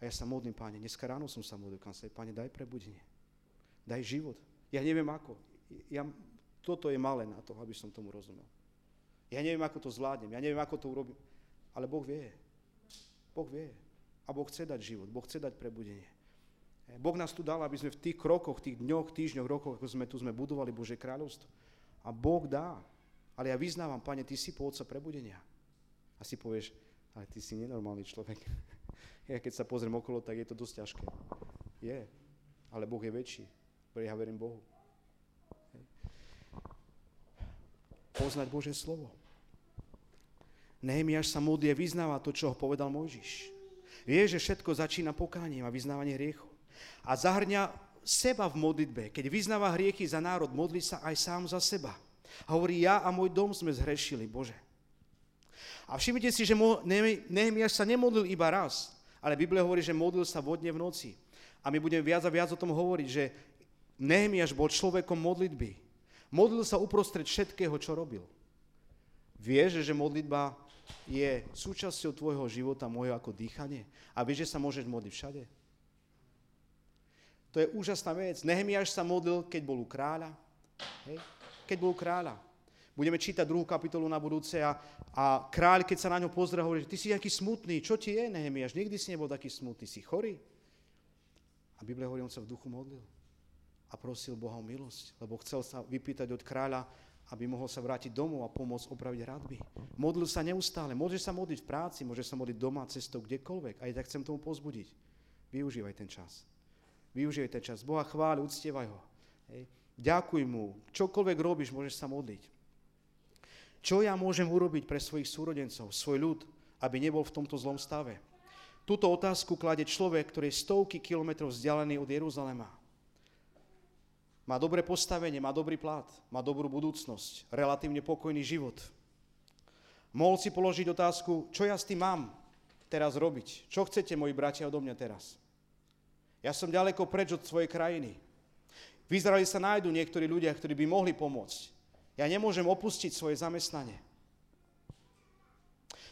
A ja sa modlím, Pane, dneska ráno som sa modlil, kam sa Pane, daj prebudenie. Daj život. Ja neviem ako. Ja, toto je malé na to, aby som tomu rozumel. Ja neviem, ako to zvládnem, ja neviem, ako to urobím, ale Boh vie. Boh vie. A Boh chce dať život, Boh chce dať prebudenie. Boh nás tu dal, aby sme v tých krokoch, tých dňoch, týždňoch, rokoch, ako sme tu sme budovali Bože kráľovstvo. A Boh dá. Ale ja vyznávam, Pane, Ty si pôvodca prebudenia. A si povieš, ale Ty si nenormálny človek. [LAUGHS] Ja keď sa pozriem okolo, tak je to dosť ťažké. Je. Ale Boh je väčší. Ja verím Bohu. Poznať Bože slovo. Nehemiáš sa modlie, vyznáva to, čo ho povedal Mojžiš. Vie, že všetko začína pokáním a vyznávanie hriechu. A zahrňa seba v modlitbe. Keď vyznáva hriechy za národ, modlí sa aj sám za seba. Hovorí, ja a môj dom sme zhrešili, Bože. A všimnite si, že Nehemiáš sa nemodlil iba raz, ale Biblia hovorí, že modlil sa vodne v noci. A my budeme viac a viac o tom hovoriť, že Nehemiáš bol človekom modlitby. Modlil sa uprostred všetkého, čo robil. Vieš, že modlitba je súčasťou tvojho života, môjho ako dýchanie? A vieš, že sa môžeš modliť všade? To je úžasná vec. Nehemiáš sa modlil, keď bol u kráľa. Hej? Keď bol kráľa. Budeme čítať druhú kapitolu na budúce a, a kráľ, keď sa na ňo pozrie, hovorí, ty si nejaký smutný. Čo ti je, Nehemiáš? Nikdy si nebol taký smutný. Si chorý? A Biblia hovorí, on sa v duchu modlil a prosil Boha o milosť, lebo chcel sa vypýtať od kráľa, aby mohol sa vrátiť domov a pomôcť opraviť radby. Modlil sa neustále. Môže sa modliť v práci, môže sa modliť doma, cestou, kdekoľvek. Aj tak chcem tomu pozbudiť. Využívaj ten čas. Využívaj ten čas. Boha chváli, uctievaj ho. Hej. Ďakuj mu. Čokoľvek robíš, môžeš sa modliť. Čo ja môžem urobiť pre svojich súrodencov, svoj ľud, aby nebol v tomto zlom stave? Túto otázku klade človek, ktorý je stovky kilometrov vzdialený od Jeruzalema má dobré postavenie, má dobrý plat, má dobrú budúcnosť, relatívne pokojný život. Mohol si položiť otázku, čo ja s tým mám teraz robiť? Čo chcete, moji bratia, odo mňa teraz? Ja som ďaleko preč od svojej krajiny. V Izraeli sa nájdú niektorí ľudia, ktorí by mohli pomôcť. Ja nemôžem opustiť svoje zamestnanie.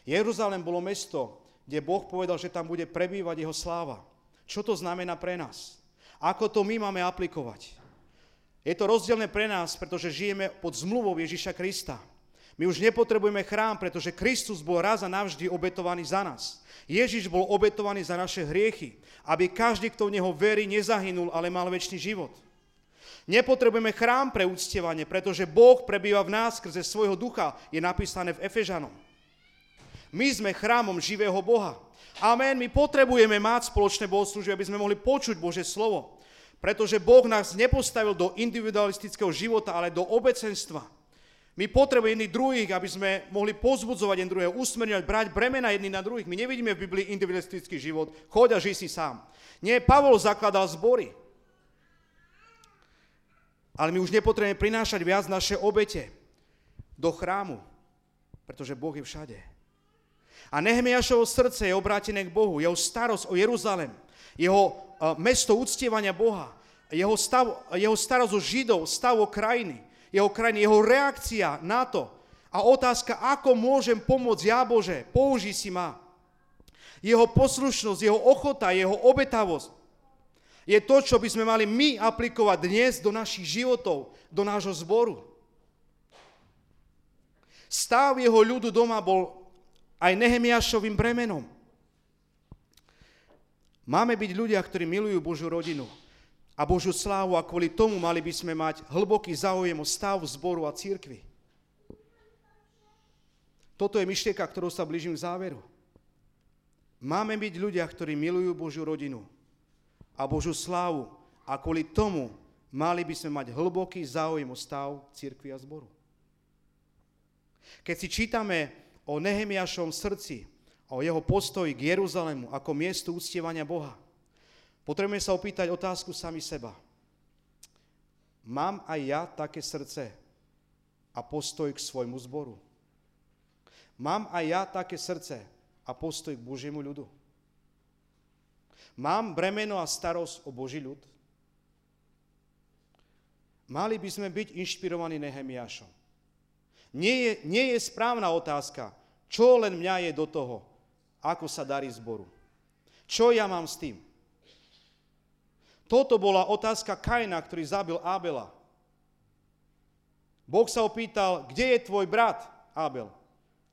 Jeruzalém bolo mesto, kde Boh povedal, že tam bude prebývať jeho sláva. Čo to znamená pre nás? Ako to my máme aplikovať? Je to rozdielne pre nás, pretože žijeme pod zmluvou Ježiša Krista. My už nepotrebujeme chrám, pretože Kristus bol raz a navždy obetovaný za nás. Ježiš bol obetovaný za naše hriechy, aby každý, kto v Neho verí, nezahynul, ale mal väčší život. Nepotrebujeme chrám pre úctievanie, pretože Boh prebýva v nás skrze svojho ducha, je napísané v Efežanom. My sme chrámom živého Boha. Amen. My potrebujeme mať spoločné bohoslúžby, aby sme mohli počuť Bože slovo. Pretože Boh nás nepostavil do individualistického života, ale do obecenstva. My potrebujeme jedných druhých, aby sme mohli pozbudzovať jeden druhého, usmerňovať, brať bremena jedných na druhých. My nevidíme v Biblii individualistický život. Choď a žij si sám. Nie, Pavol zakladal zbory. Ale my už nepotrebujeme prinášať viac naše obete do chrámu, pretože Boh je všade. A Nehemiašovo srdce je obrátené k Bohu, jeho starosť o Jeruzalem, jeho mesto uctievania Boha, jeho, stav, jeho starosť o Židov, stav o krajiny, jeho krajiny, jeho reakcia na to a otázka, ako môžem pomôcť ja Bože, použij si ma. Jeho poslušnosť, jeho ochota, jeho obetavosť je to, čo by sme mali my aplikovať dnes do našich životov, do nášho zboru. Stav jeho ľudu doma bol aj Nehemiašovým bremenom. Máme byť ľudia, ktorí milujú Božú rodinu a Božú slávu a kvôli tomu mali by sme mať hlboký záujem o stav zboru a církvy. Toto je myšlienka, ktorou sa blížim k záveru. Máme byť ľudia, ktorí milujú Božiu rodinu a Božú slávu a kvôli tomu mali by sme mať hlboký záujem o stav církvy a zboru. Keď si čítame o Nehemiašovom srdci, o jeho postoji k Jeruzalému ako miestu uctievania Boha. Potrebujeme sa opýtať otázku sami seba. Mám aj ja také srdce a postoj k svojmu zboru? Mám aj ja také srdce a postoj k Božiemu ľudu? Mám bremeno a starosť o Boží ľud? Mali by sme byť inšpirovaní Nehemiášom. Nie je, nie je správna otázka, čo len mňa je do toho, ako sa darí zboru. Čo ja mám s tým? Toto bola otázka Kaina, ktorý zabil Abela. Boh sa opýtal, kde je tvoj brat, Abel?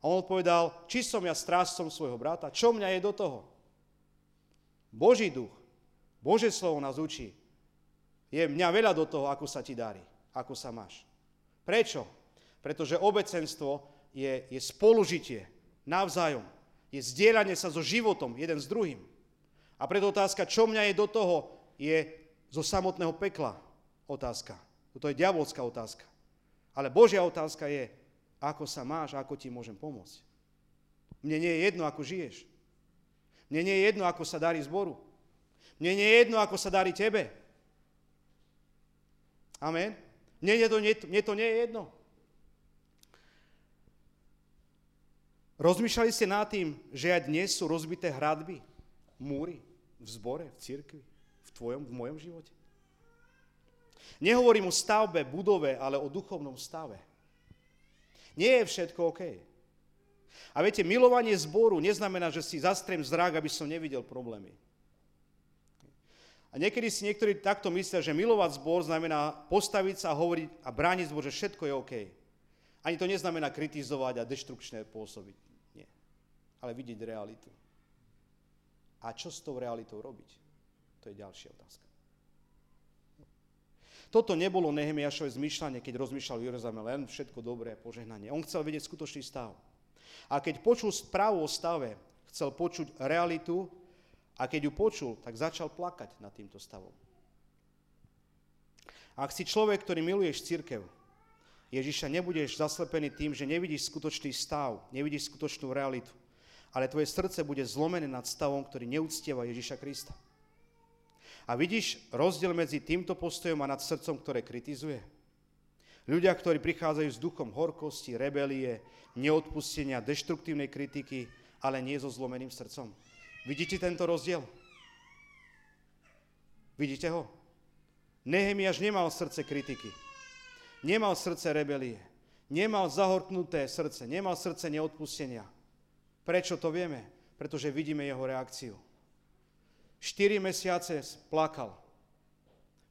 A on odpovedal, či som ja strážcom svojho brata, čo mňa je do toho? Boží duch, Bože slovo nás učí. Je mňa veľa do toho, ako sa ti darí, ako sa máš. Prečo? Pretože obecenstvo je, je spolužitie navzájom. Je zdieľanie sa so životom jeden s druhým. A preto otázka, čo mňa je do toho, je zo samotného pekla otázka. To je diabolská otázka. Ale Božia otázka je, ako sa máš ako ti môžem pomôcť. Mne nie je jedno, ako žiješ. Mne nie je jedno, ako sa darí zboru. Mne nie je jedno, ako sa darí tebe. Amen. Mne, to, mne, mne to nie je jedno. Rozmýšľali ste nad tým, že aj dnes sú rozbité hradby, múry v zbore, v cirkvi, v tvojom, v mojom živote? Nehovorím o stavbe, budove, ale o duchovnom stave. Nie je všetko OK. A viete, milovanie zboru neznamená, že si zastrem zrak, aby som nevidel problémy. A niekedy si niektorí takto myslia, že milovať zbor znamená postaviť sa a hovoriť a brániť zbor, že všetko je OK. Ani to neznamená kritizovať a deštrukčné pôsobiť ale vidieť realitu. A čo s tou realitou robiť? To je ďalšia otázka. Toto nebolo Nehemiašové zmyšľanie, keď rozmýšľal v len všetko dobré, požehnanie. On chcel vedieť skutočný stav. A keď počul správu o stave, chcel počuť realitu a keď ju počul, tak začal plakať nad týmto stavom. Ak si človek, ktorý miluješ církev, Ježiša, nebudeš zaslepený tým, že nevidíš skutočný stav, nevidíš skutočnú realitu ale tvoje srdce bude zlomené nad stavom, ktorý neúctieva Ježiša Krista. A vidíš rozdiel medzi týmto postojom a nad srdcom, ktoré kritizuje? Ľudia, ktorí prichádzajú s duchom horkosti, rebelie, neodpustenia, deštruktívnej kritiky, ale nie so zlomeným srdcom. Vidíte tento rozdiel? Vidíte ho? Nehemiaž nemal srdce kritiky. Nemal srdce rebelie. Nemal zahorknuté srdce. Nemal srdce neodpustenia. Prečo to vieme? Pretože vidíme jeho reakciu. 4 mesiace plakal.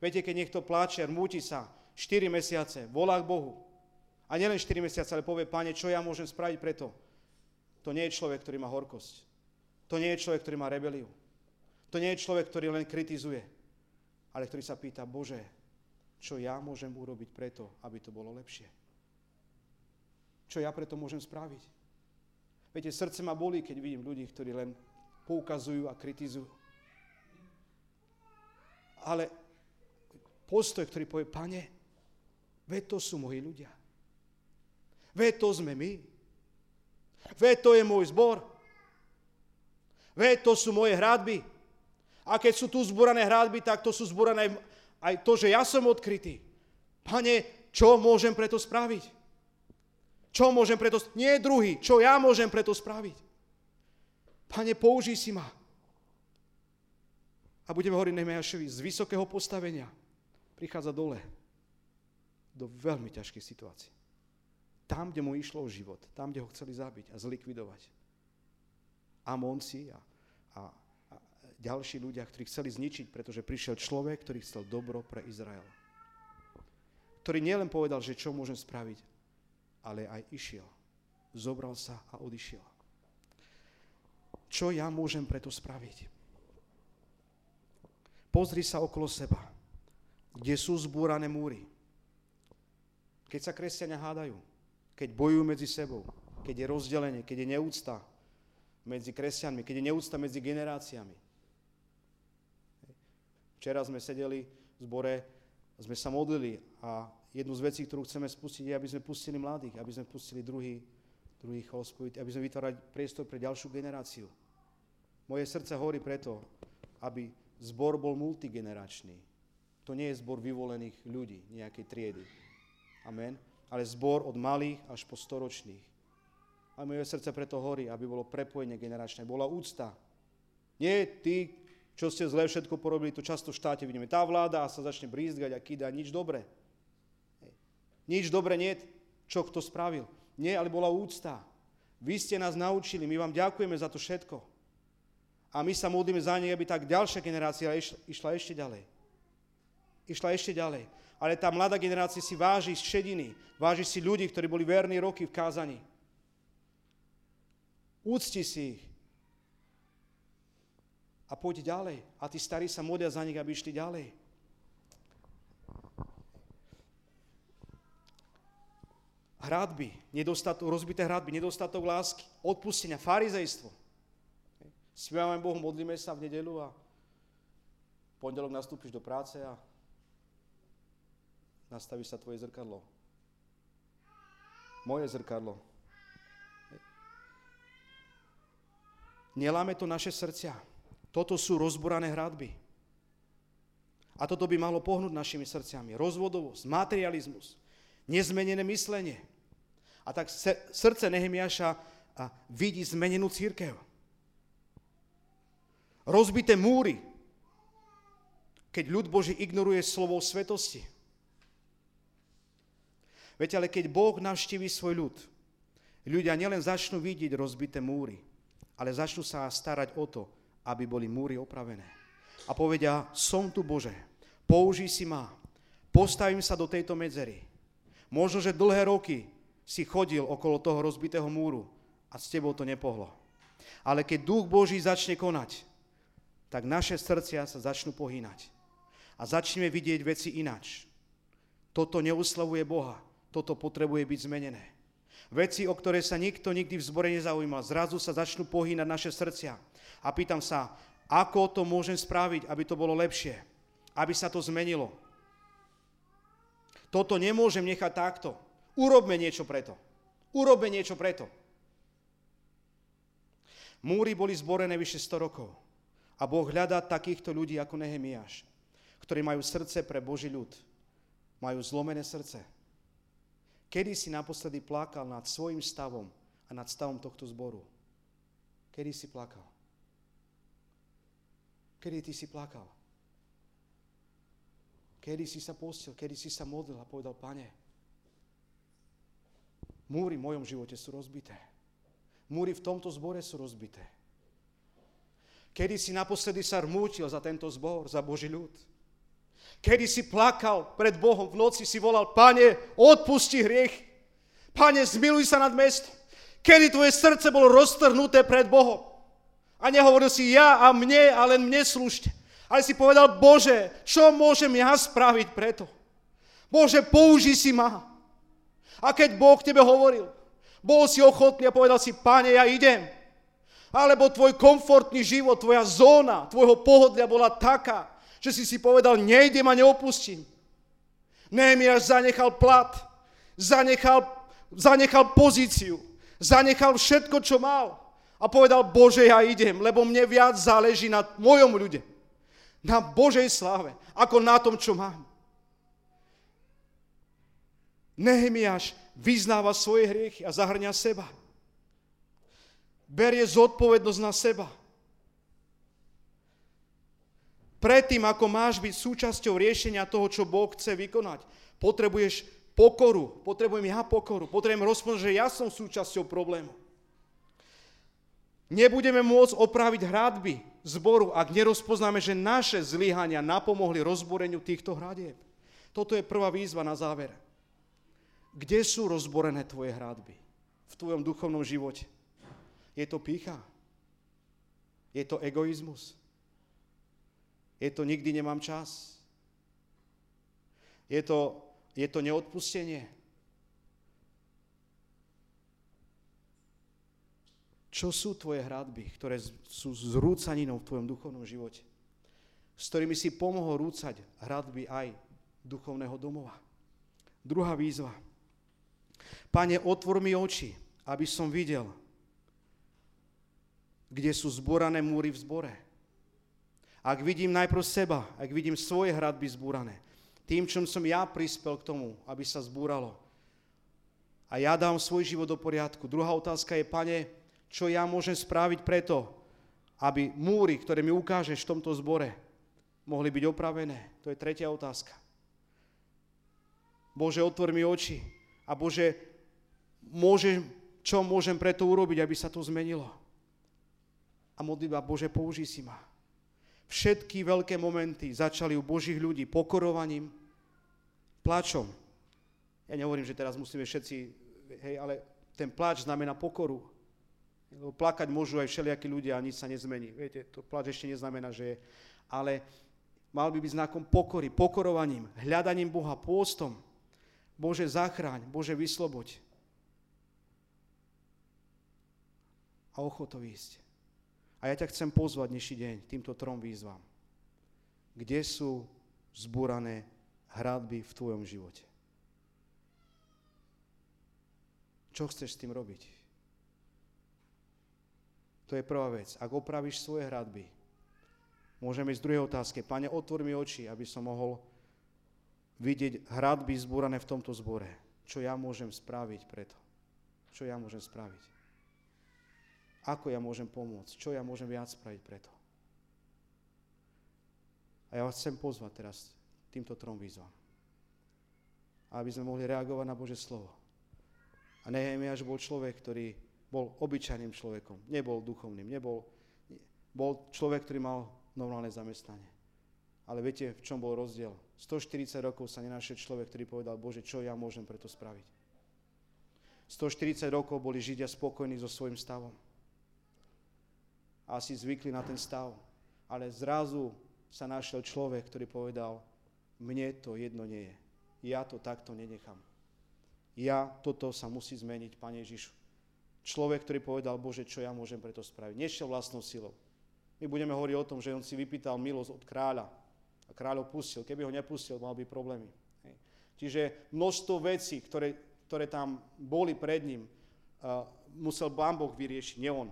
Viete, keď niekto pláče, rmúti sa, 4 mesiace, volá k Bohu. A nielen 4 mesiace, ale povie, páne, čo ja môžem spraviť preto? To nie je človek, ktorý má horkosť. To nie je človek, ktorý má rebeliu. To nie je človek, ktorý len kritizuje, ale ktorý sa pýta, Bože, čo ja môžem urobiť preto, aby to bolo lepšie? Čo ja preto môžem spraviť? Viete, srdce ma bolí, keď vidím ľudí, ktorí len poukazujú a kritizujú. Ale postoj, ktorý povie, pane, veď to sú moji ľudia. Veď to sme my. Veď to je môj zbor. Veď to sú moje hradby. A keď sú tu zbúrané hradby, tak to sú zbúrané aj to, že ja som odkrytý. Pane, čo môžem preto spraviť? Čo môžem preto... Nie druhý, čo ja môžem preto spraviť? Pane, použij si ma. A budeme hovoriť Nehemiašovi z vysokého postavenia. Prichádza dole do veľmi ťažkej situácie. Tam, kde mu išlo o život, tam, kde ho chceli zabiť a zlikvidovať. Amonci a, a, a ďalší ľudia, ktorí chceli zničiť, pretože prišiel človek, ktorý chcel dobro pre Izrael. Ktorý nielen povedal, že čo môžem spraviť, ale aj išiel. Zobral sa a odišiel. Čo ja môžem preto spraviť? Pozri sa okolo seba, kde sú zbúrané múry. Keď sa kresťania hádajú, keď bojujú medzi sebou, keď je rozdelenie, keď je neúcta medzi kresťanmi, keď je neúcta medzi generáciami. Včera sme sedeli v zbore, sme sa modlili a jednu z vecí, ktorú chceme spustiť, je, aby sme pustili mladých, aby sme pustili druhý, druhých hospodiť, aby sme vytvárali priestor pre ďalšiu generáciu. Moje srdce hovorí preto, aby zbor bol multigeneračný. To nie je zbor vyvolených ľudí, nejakej triedy. Amen. Ale zbor od malých až po storočných. A moje srdce preto horí, aby bolo prepojenie generačné, bola úcta. Nie ty, čo ste zle všetko porobili, to často v štáte vidíme. Tá vláda sa začne brízgať a kýdať nič dobré. Nič dobre nie, čo kto spravil. Nie, ale bola úcta. Vy ste nás naučili, my vám ďakujeme za to všetko. A my sa modlíme za nej, aby tak ďalšia generácia išla, išla ešte ďalej. Išla ešte ďalej. Ale tá mladá generácia si váži šediny, váži si ľudí, ktorí boli verní roky v kázaní. Úcti si ich. A poď ďalej. A tí starí sa modlia za nich, aby išli ďalej. hradby, nedostatok, rozbité hradby, nedostatok lásky, odpustenia, farizejstvo. Spievame Bohu, modlíme sa v nedelu a pondelok nastúpiš do práce a nastaví sa tvoje zrkadlo. Moje zrkadlo. Neláme to naše srdcia. Toto sú rozborané hradby. A toto by malo pohnúť našimi srdciami. Rozvodovosť, materializmus, nezmenené myslenie. A tak srdce Nehemiaša vidí zmenenú církev. Rozbité múry, keď ľud Boží ignoruje slovo svetosti. Veď ale keď Boh navštíví svoj ľud, ľudia nielen začnú vidieť rozbité múry, ale začnú sa starať o to, aby boli múry opravené. A povedia, som tu Bože, použij si ma, postavím sa do tejto medzery. Možno, že dlhé roky si chodil okolo toho rozbitého múru a s tebou to nepohlo. Ale keď Duch Boží začne konať, tak naše srdcia sa začnú pohýnať. A začneme vidieť veci inač. Toto neuslavuje Boha. Toto potrebuje byť zmenené. Veci, o ktoré sa nikto nikdy v zbore nezaujíma, zrazu sa začnú pohýnať naše srdcia. A pýtam sa, ako to môžem spraviť, aby to bolo lepšie, aby sa to zmenilo. Toto nemôžem nechať takto. Urobme niečo preto. Urobme niečo preto. Múry boli zborené vyše 100 rokov. A Boh hľadá takýchto ľudí ako Nehemiáš, ktorí majú srdce pre Boží ľud. Majú zlomené srdce. Kedy si naposledy plakal nad svojim stavom a nad stavom tohto zboru? Kedy si plakal? Kedy ty si plakal? Kedy si sa postil, kedy si sa modlil a povedal, pane, Múry v mojom živote sú rozbité. Múry v tomto zbore sú rozbité. Kedy si naposledy sa rmútil za tento zbor, za Boží ľud? Kedy si plakal pred Bohom v noci, si volal, Pane, odpusti hriech. Pane, zmiluj sa nad mestom. Kedy tvoje srdce bolo roztrhnuté pred Bohom. A nehovoril si ja a mne a len mne slúžte. Ale si povedal, Bože, čo môžem ja spraviť preto? Bože, použij si ma. A keď Boh tebe hovoril, bol si ochotný a povedal si, páne, ja idem. Alebo tvoj komfortný život, tvoja zóna, tvojho pohodlia bola taká, že si si povedal, nejdem a neopustím. Nehemiáš zanechal plat, zanechal, zanechal pozíciu, zanechal všetko, čo mal. A povedal, Bože, ja idem, lebo mne viac záleží na mojom ľude. Na Božej sláve, ako na tom, čo mám. Nehemiáš vyznáva svoje hriechy a zahrňa seba. Berie zodpovednosť na seba. Predtým, ako máš byť súčasťou riešenia toho, čo Boh chce vykonať, potrebuješ pokoru, potrebujem ja pokoru, potrebujem rozpoznať, že ja som súčasťou problému. Nebudeme môcť opraviť hradby zboru, ak nerozpoznáme, že naše zlyhania napomohli rozboreniu týchto hradieb. Toto je prvá výzva na záver. Kde sú rozborené tvoje hradby v tvojom duchovnom živote? Je to pícha? Je to egoizmus? Je to nikdy nemám čas? Je to, je to neodpustenie? Čo sú tvoje hradby, ktoré sú zrúcaninou v tvojom duchovnom živote? S ktorými si pomohol rúcať hradby aj duchovného domova. Druhá výzva. Pane, otvor mi oči, aby som videl, kde sú zborané múry v zbore. Ak vidím najprv seba, ak vidím svoje hradby zbúrané, tým, čom som ja prispel k tomu, aby sa zbúralo. A ja dám svoj život do poriadku. Druhá otázka je, pane, čo ja môžem spraviť preto, aby múry, ktoré mi ukážeš v tomto zbore, mohli byť opravené. To je tretia otázka. Bože, otvor mi oči, a Bože, môžem, čo môžem preto urobiť, aby sa to zmenilo. A modlitba, Bože, použij si ma. Všetky veľké momenty začali u Božích ľudí pokorovaním, plačom. Ja nehovorím, že teraz musíme všetci, hej, ale ten plač znamená pokoru. Lebo plakať môžu aj všelijakí ľudia a nič sa nezmení. Viete, to plač ešte neznamená, že je. Ale mal by byť znakom pokory, pokorovaním, hľadaním Boha, pôstom. Bože, zachráň, Bože, vysloboď. A ochoto ísť. A ja ťa chcem pozvať dnešný deň týmto trom výzvam. Kde sú zbúrané hradby v tvojom živote? Čo chceš s tým robiť? To je prvá vec. Ak opravíš svoje hradby, môžeme ísť z druhej otázke. Pane, otvor mi oči, aby som mohol vidieť hradby zbúrané v tomto zbore. Čo ja môžem spraviť preto? Čo ja môžem spraviť? Ako ja môžem pomôcť? Čo ja môžem viac spraviť preto? A ja vás chcem pozvať teraz týmto trom výzvam. Aby sme mohli reagovať na Bože slovo. A Nehemiáš bol človek, ktorý bol obyčajným človekom. Nebol duchovným, nebol, bol človek, ktorý mal normálne zamestnanie. Ale viete, v čom bol rozdiel? 140 rokov sa nenašiel človek, ktorý povedal, Bože, čo ja môžem preto spraviť? 140 rokov boli Židia spokojní so svojím stavom. A si zvykli na ten stav. Ale zrazu sa našiel človek, ktorý povedal, mne to jedno nie je. Ja to takto nenechám ja, toto sa musí zmeniť, Pane Ježišu. Človek, ktorý povedal, Bože, čo ja môžem preto spraviť. Nešiel vlastnou silou. My budeme hovoriť o tom, že on si vypýtal milosť od kráľa. A kráľ ho pustil. Keby ho nepustil, mal by problémy. Hej. Čiže množstvo vecí, ktoré, ktoré tam boli pred ním, uh, musel Pán Boh vyriešiť, nie on.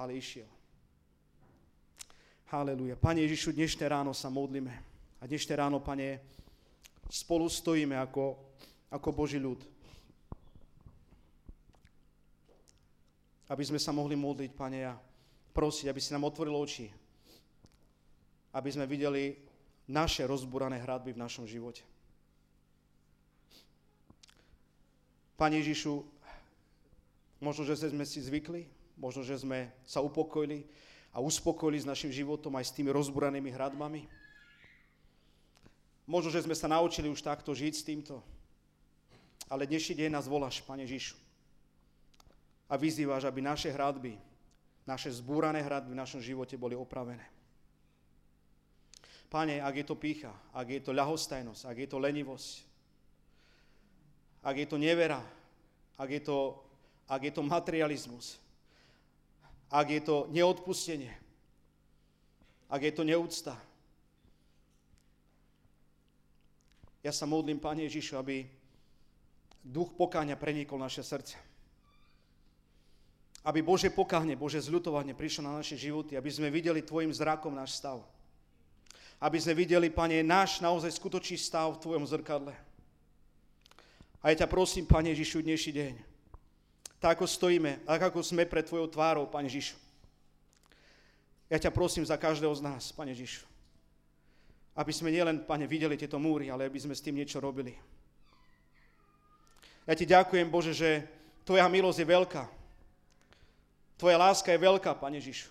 Ale išiel. Haleluja. Pane Ježišu, dnešné ráno sa modlíme. A dnešné ráno, Pane, spolu stojíme ako ako Boží ľud. Aby sme sa mohli modliť, Pane, a prosiť, aby si nám otvoril oči, aby sme videli naše rozbúrané hradby v našom živote. Pane Ježišu, možno, že sme si zvykli, možno, že sme sa upokojili a uspokojili s našim životom aj s tými rozbúranými hradbami. Možno, že sme sa naučili už takto žiť s týmto, ale dnešný deň nás voláš, Pane Žišu. A vyzývaš, aby naše hradby, naše zbúrané hradby v našom živote boli opravené. Pane, ak je to pícha, ak je to ľahostajnosť, ak je to lenivosť, ak je to nevera, ak je to, ak je to materializmus, ak je to neodpustenie, ak je to neúcta. Ja sa modlím, Pane Ježišu, aby duch pokáňa prenikol naše srdce. Aby Bože pokáhne, Bože zľutovanie prišlo na naše životy, aby sme videli Tvojim zrakom náš stav. Aby sme videli, Pane, náš naozaj skutočný stav v Tvojom zrkadle. A ja ťa prosím, Pane Ježišu, dnešný deň, tak ako stojíme, tak ako sme pred Tvojou tvárou, Pane Ježišu. Ja ťa prosím za každého z nás, Pane Ježišu, aby sme nielen, Pane, videli tieto múry, ale aby sme s tým niečo robili. Ja ti ďakujem, Bože, že Tvoja milosť je veľká. Tvoja láska je veľká, Pane Ježišu.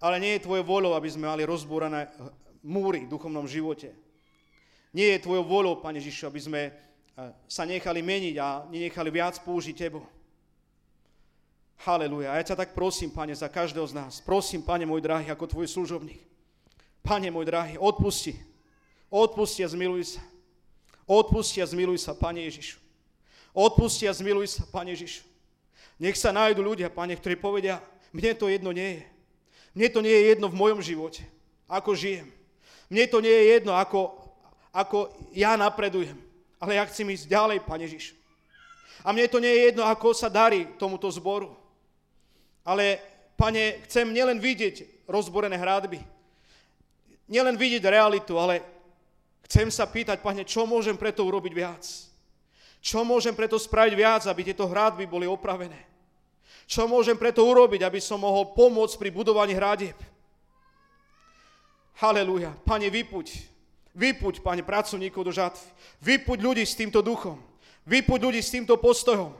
Ale nie je Tvojou voľou, aby sme mali rozbúrané múry v duchovnom živote. Nie je Tvojou voľou, Pane Ježišu, aby sme eh, sa nechali meniť a nenechali viac použiť Tebo. Haleluja. A ja ťa tak prosím, Pane, za každého z nás. Prosím, Pane môj drahý, ako Tvoj služobník. Pane môj drahý, odpusti. Odpusti a zmiluj sa. Odpusti a zmiluj sa, Pane Ježišu. Odpusti a zmiluj sa, Pane Ježiš. Nech sa nájdu ľudia, Pane, ktorí povedia, mne to jedno nie je. Mne to nie je jedno v mojom živote, ako žijem. Mne to nie je jedno, ako, ako ja napredujem. Ale ja chcem ísť ďalej, Pane Ježiš. A mne to nie je jedno, ako sa darí tomuto zboru. Ale, Pane, chcem nielen vidieť rozborené hradby, nielen vidieť realitu, ale chcem sa pýtať, Pane, čo môžem preto urobiť viac? Čo môžem preto spraviť viac, aby tieto hradby boli opravené? Čo môžem preto urobiť, aby som mohol pomôcť pri budovaní hradieb? Halelúja. Pane, vypuť. Vypuť, Pane, pracovníkov do žatvy. Vypuť ľudí s týmto duchom. vypuť ľudí s týmto postojom.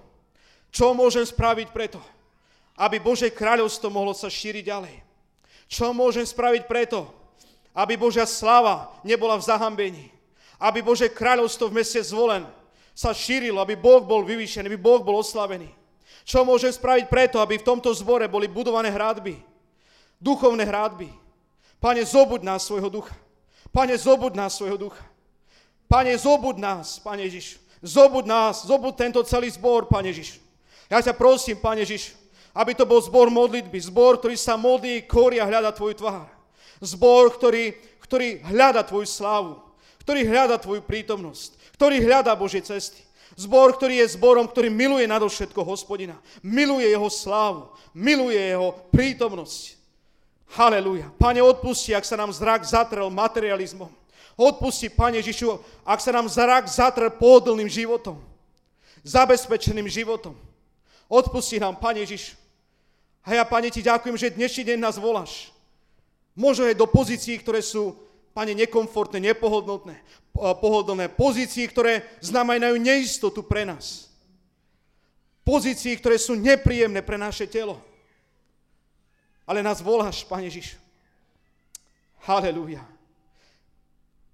Čo môžem spraviť preto, aby Bože kráľovstvo mohlo sa šíriť ďalej? Čo môžem spraviť preto, aby Božia sláva nebola v zahambení? Aby Bože kráľovstvo v meste zvolen sa šírilo, aby Boh bol vyvýšený, aby Boh bol oslavený? Čo môžem spraviť preto, aby v tomto zbore boli budované hradby, duchovné hradby? Pane, zobud nás svojho ducha. Pane, zobud nás svojho ducha. Pane, zobud nás, Pane Ježiš. Zobud nás, zobud tento celý zbor, Pane Ježiš. Ja ťa prosím, Pane Ježiš, aby to bol zbor modlitby, zbor, ktorý sa modlí, korí a hľada Tvoju tvár. Zbor, ktorý, ktorý hľada Tvoju slávu, ktorý hľada Tvoju prítomnosť, ktorý hľada Božie cesty. Zbor, ktorý je zborom, ktorý miluje nadovšetko hospodina. Miluje jeho slávu, miluje jeho prítomnosť. Halelúja. Pane, odpusti, ak sa nám zrak zatrel materializmom. Odpusti, Pane Ježišu, ak sa nám zrak zatrel pohodlným životom. Zabezpečeným životom. Odpusti nám, Pane Ježiš. A ja, Pane, Ti ďakujem, že dnešný deň nás voláš. Možno aj do pozícií, ktoré sú, Pane, nekomfortné, nepohodlné, pohodlné. Pozícií, ktoré znamenajú neistotu pre nás. Pozícií, ktoré sú nepríjemné pre naše telo. Ale nás voláš, Pane Ježiš. Halelúja.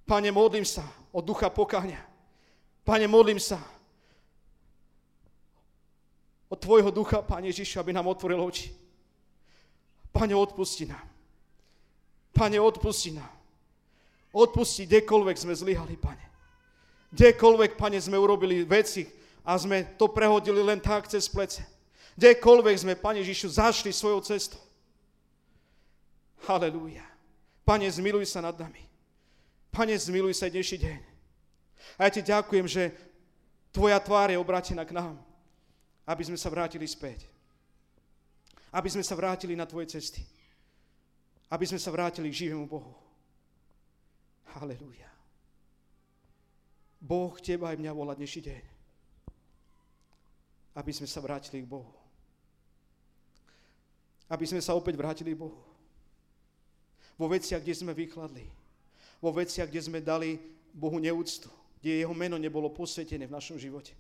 Pane, modlím sa o ducha pokáňa. Pane, modlím sa od Tvojho ducha, Pane Ježišu, aby nám otvoril oči. Pane, odpusti nám. Pane, odpusti nám. Odpusti, kdekoľvek sme zlyhali, Pane. Kdekoľvek, Pane, sme urobili veci a sme to prehodili len tak cez plece. Kdekoľvek sme, Pane Ježišu, zašli svojou cestou. Halelúja. Pane, zmiluj sa nad nami. Pane, zmiluj sa dnešný deň. A ja ti ďakujem, že Tvoja tvár je obrátená k nám aby sme sa vrátili späť. Aby sme sa vrátili na Tvoje cesty. Aby sme sa vrátili k živému Bohu. Halelúja. Boh teba aj mňa volá dnešný deň. Aby sme sa vrátili k Bohu. Aby sme sa opäť vrátili k Bohu. Vo veciach, kde sme vykladli. Vo veciach, kde sme dali Bohu neúctu. Kde jeho meno nebolo posvetené v našom živote.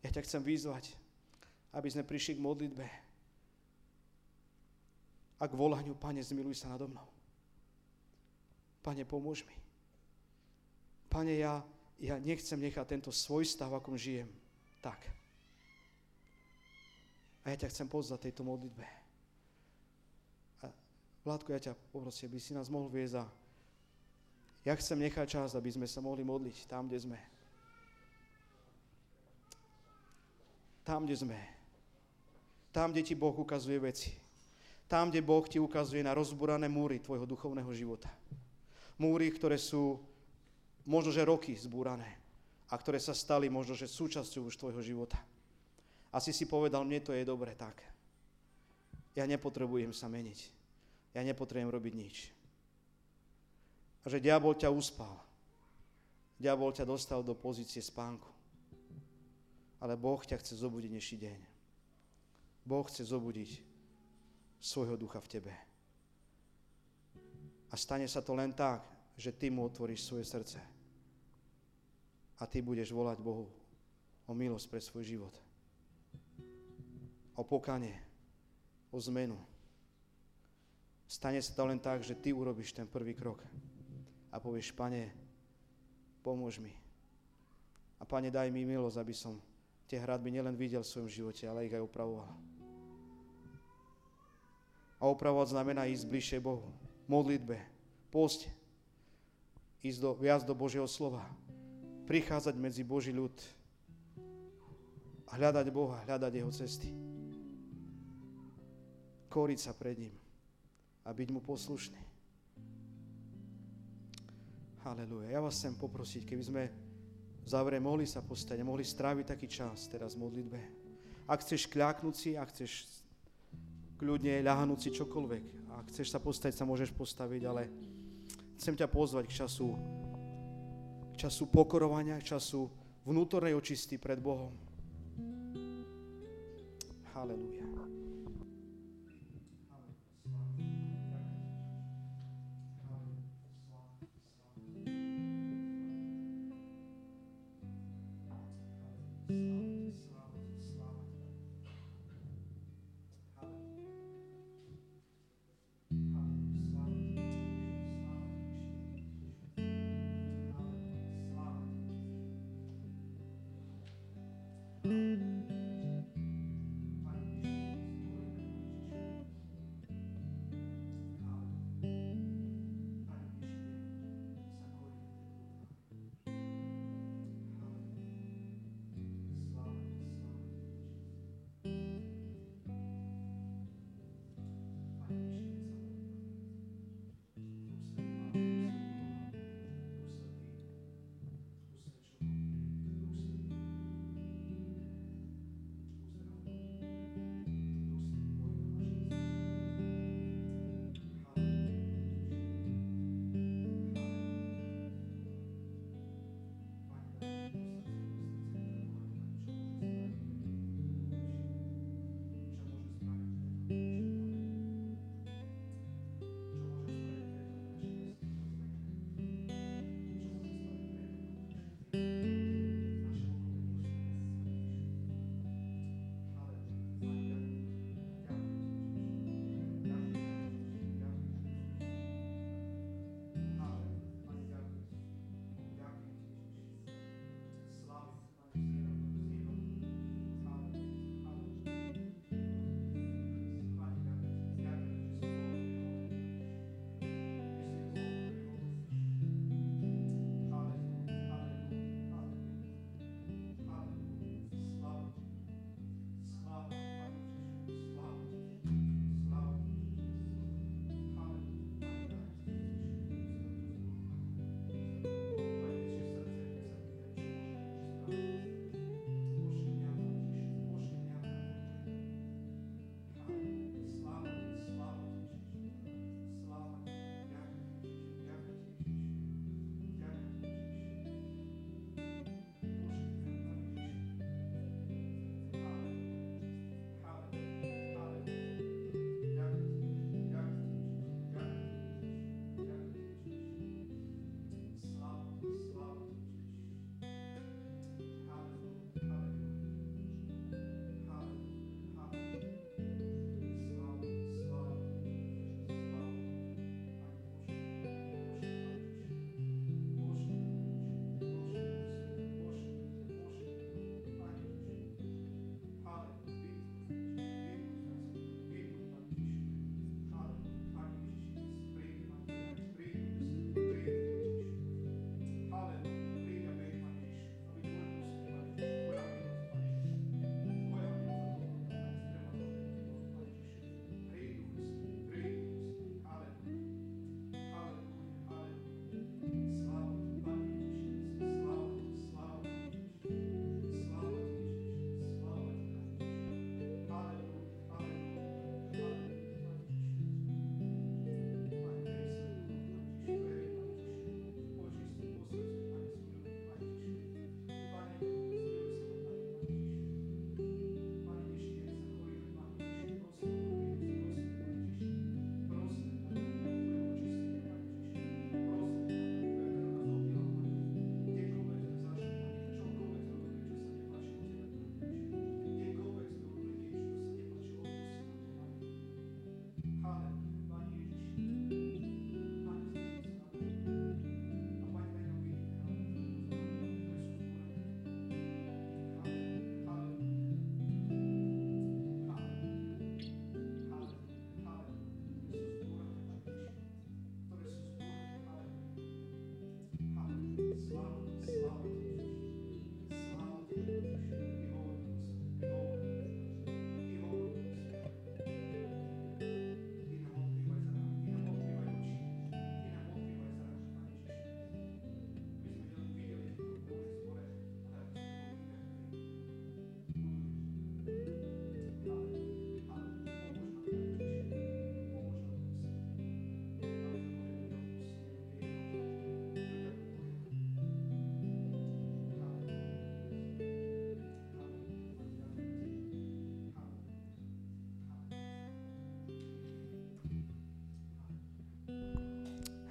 Ja ťa chcem vyzvať, aby sme prišli k modlitbe a k volaniu, Pane, zmiluj sa nado mnou. Pane, pomôž mi. Pane, ja, ja nechcem nechať tento svoj stav, akom žijem, tak. A ja ťa chcem pozvať tejto modlitbe. A Vládko, ja ťa poprosím, aby si nás mohol viesť a ja chcem nechať čas, aby sme sa mohli modliť tam, kde sme. Tam, kde sme. Tam, kde ti Boh ukazuje veci. Tam, kde Boh ti ukazuje na rozburané múry tvojho duchovného života. Múry, ktoré sú možno, že roky zbúrané a ktoré sa stali možno, že súčasťou už tvojho života. Asi si povedal, mne to je dobre tak. Ja nepotrebujem sa meniť. Ja nepotrebujem robiť nič. A že diabol ťa uspal. Diabol ťa dostal do pozície spánku ale Boh ťa chce zobudiť dnešný deň. Boh chce zobudiť svojho ducha v tebe. A stane sa to len tak, že ty mu otvoríš svoje srdce. A ty budeš volať Bohu o milosť pre svoj život. O pokanie, o zmenu. Stane sa to len tak, že ty urobíš ten prvý krok a povieš, pane, pomôž mi. A pane, daj mi milosť, aby som tie hradby nielen videl v svojom živote, ale ich aj upravoval. A upravovať znamená ísť bližšie Bohu. Modlitbe, poste, ísť do, viac do Božieho slova, prichádzať medzi Boží ľud a hľadať Boha, hľadať Jeho cesty. Koriť sa pred ním a byť mu poslušný. Halelujá. Ja vás chcem poprosiť, keby sme v závere mohli sa postaviť, mohli stráviť taký čas teraz v modlitbe. Ak chceš kľaknúť si, ak chceš kľudne ľahnúť si čokoľvek, ak chceš sa postaviť, sa môžeš postaviť, ale chcem ťa pozvať k času, k času pokorovania, k času vnútornej očisty pred Bohom. Haleluja.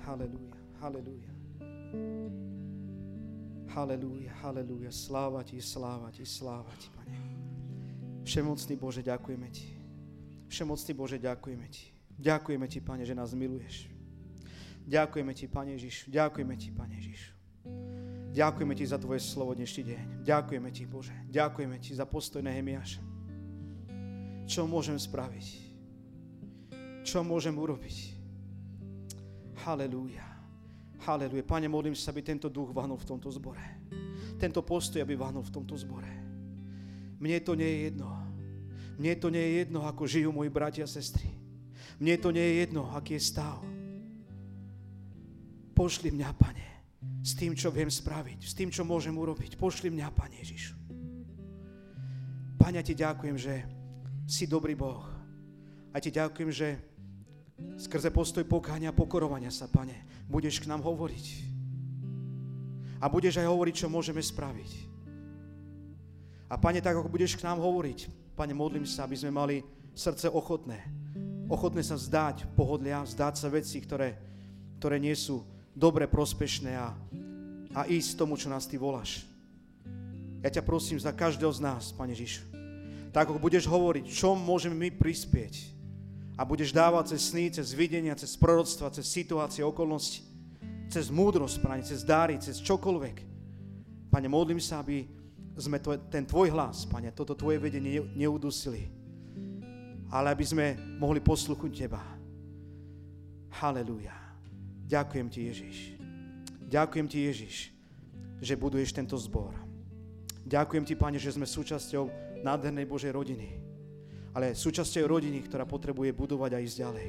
Halleluja, halleluja. Halelúja, halelúja, sláva Ti, sláva Ti, sláva Ti, Pane. Všemocný Bože, ďakujeme Ti. Všemocný Bože, ďakujeme Ti. Ďakujeme Ti, Pane, že nás miluješ. Ďakujeme Ti, Pane Ježiš. Ďakujeme Ti, Pane Ježiš. Ďakujeme Ti za Tvoje slovo dnešný deň. Ďakujeme Ti, Bože. Ďakujeme Ti za postoj Nehemiáša. Čo môžem spraviť? Čo môžem urobiť? Halelúja. Haleluje. Pane, modlím sa, aby tento duch vahnul v tomto zbore. Tento postoj, aby vahnul v tomto zbore. Mne to nie je jedno. Mne to nie je jedno, ako žijú moji bratia a sestry. Mne to nie je jedno, aký je stav. Pošli mňa, Pane, s tým, čo viem spraviť, s tým, čo môžem urobiť. Pošli mňa, Pane Ježišu. Pane, ja ti ďakujem, že si dobrý Boh. A ti ďakujem, že skrze postoj pokáňa a pokorovania sa, Pane, budeš k nám hovoriť. A budeš aj hovoriť, čo môžeme spraviť. A Pane, tak ako budeš k nám hovoriť, Pane, modlím sa, aby sme mali srdce ochotné. Ochotné sa vzdať pohodlia, vzdať sa veci, ktoré, ktoré nie sú dobre, prospešné a, a ísť tomu, čo nás Ty voláš. Ja ťa prosím za každého z nás, Pane Žišu. Tak ako budeš hovoriť, čo môžeme my prispieť, a budeš dávať cez sny, cez videnia, cez proroctva, cez situácie, okolnosti, cez múdrosť, Pane, cez dáry, cez čokoľvek. Pane, modlím sa, aby sme to, ten Tvoj hlas, Pane, toto Tvoje vedenie neudusili, ale aby sme mohli posluchnúť Teba. Halelúja. Ďakujem Ti, Ježiš. Ďakujem Ti, Ježiš, že buduješ tento zbor. Ďakujem Ti, Pane, že sme súčasťou nádhernej Božej rodiny ale súčasťou rodiny, ktorá potrebuje budovať a ísť ďalej.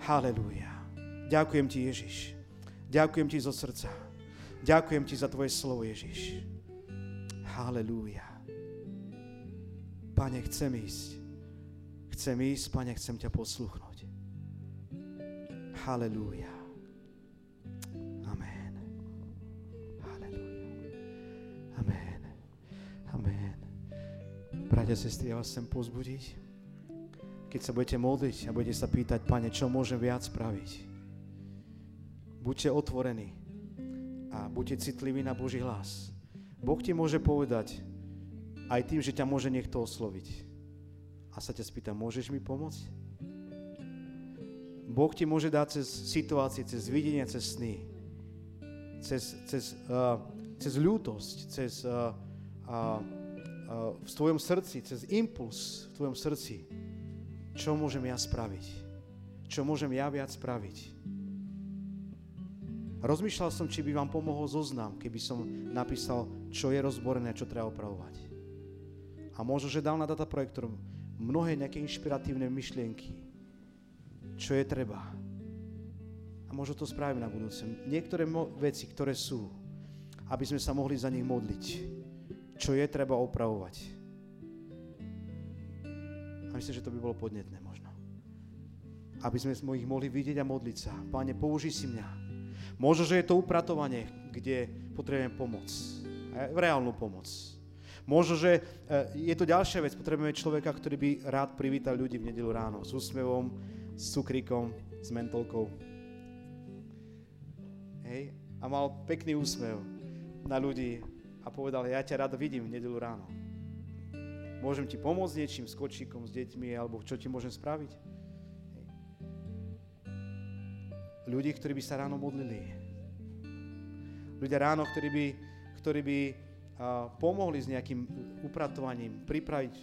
Halelúja. Ďakujem ti, Ježiš. Ďakujem ti zo srdca. Ďakujem ti za tvoje slovo, Ježiš. Halelúja. Pane, chcem ísť. Chcem ísť, Pane, chcem ťa posluchnúť. Halelúja. Amen. Halelúja. Amen. Amen. Bratia, sestry, ja vás chcem pozbudiť. Keď sa budete modliť a budete sa pýtať, Pane, čo môžem viac spraviť? Buďte otvorení a buďte citliví na Boží hlas. Boh ti môže povedať aj tým, že ťa môže niekto osloviť. A sa ťa spýta, môžeš mi pomôcť? Boh ti môže dať cez situácie, cez videnie, cez sny, cez, cez, uh, cez ľútosť, cez uh, uh, v tvojom srdci, cez impuls v tvojom srdci, čo môžem ja spraviť? Čo môžem ja viac spraviť? Rozmýšľal som, či by vám pomohol zoznam, keby som napísal, čo je rozborené, čo treba opravovať. A možno, že dal na data projektor mnohé nejaké inšpiratívne myšlienky, čo je treba. A možno to spravím na budúce. Niektoré mo- veci, ktoré sú, aby sme sa mohli za nich modliť čo je treba opravovať. A myslím, že to by bolo podnetné možno. Aby sme ich mohli vidieť a modliť sa. Páne, použij si mňa. Možno, že je to upratovanie, kde potrebujem pomoc. Reálnu pomoc. Možno, že e, je to ďalšia vec. Potrebujeme človeka, ktorý by rád privítal ľudí v nedelu ráno. S úsmevom, s cukríkom, s mentolkou. Hej? A mal pekný úsmev na ľudí a povedal, ja ťa rád vidím v nedelu ráno. Môžem ti pomôcť niečím, s kočíkom, s deťmi, alebo čo ti môžem spraviť? Ľudí, ktorí by sa ráno modlili. Ľudia ráno, ktorí by, ktorí by a, pomohli s nejakým upratovaním, pripraviť.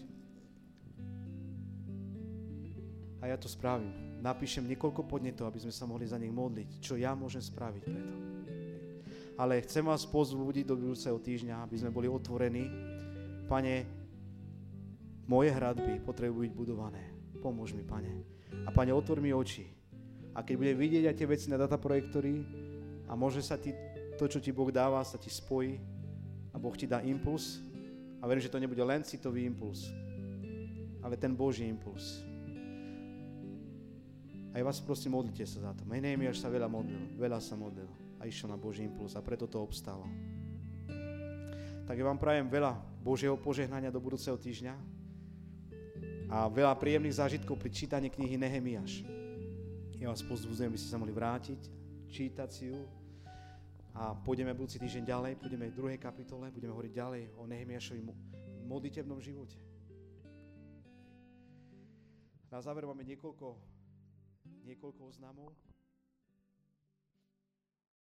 A ja to spravím. Napíšem niekoľko podnetov, aby sme sa mohli za nich modliť. Čo ja môžem spraviť preto ale chcem vás pozbudiť do budúceho týždňa, aby sme boli otvorení. Pane, moje hradby potrebujú byť budované. Pomôž mi, Pane. A Pane, otvor mi oči. A keď budem vidieť aj tie veci na dataprojektory a môže sa ti, to, čo ti Boh dáva, sa ti spojí a Boh ti dá impuls a verím, že to nebude len citový impuls, ale ten Boží impuls. A ja vás prosím, modlite sa za to. Menej mi až sa veľa modlil, veľa sa modlil a išiel na Boží impuls a preto to obstálo. Tak ja vám prajem veľa Božieho požehnania do budúceho týždňa a veľa príjemných zážitkov pri čítaní knihy Nehemiáš. Ja vás pozdvúzujem, aby ste sa mohli vrátiť, čítať si ju a pôjdeme budúci týždeň ďalej, pôjdeme v druhej kapitole, budeme hovoriť ďalej o Nehemiašovi modlitebnom živote. Na záver máme niekoľko, niekoľko oznamov.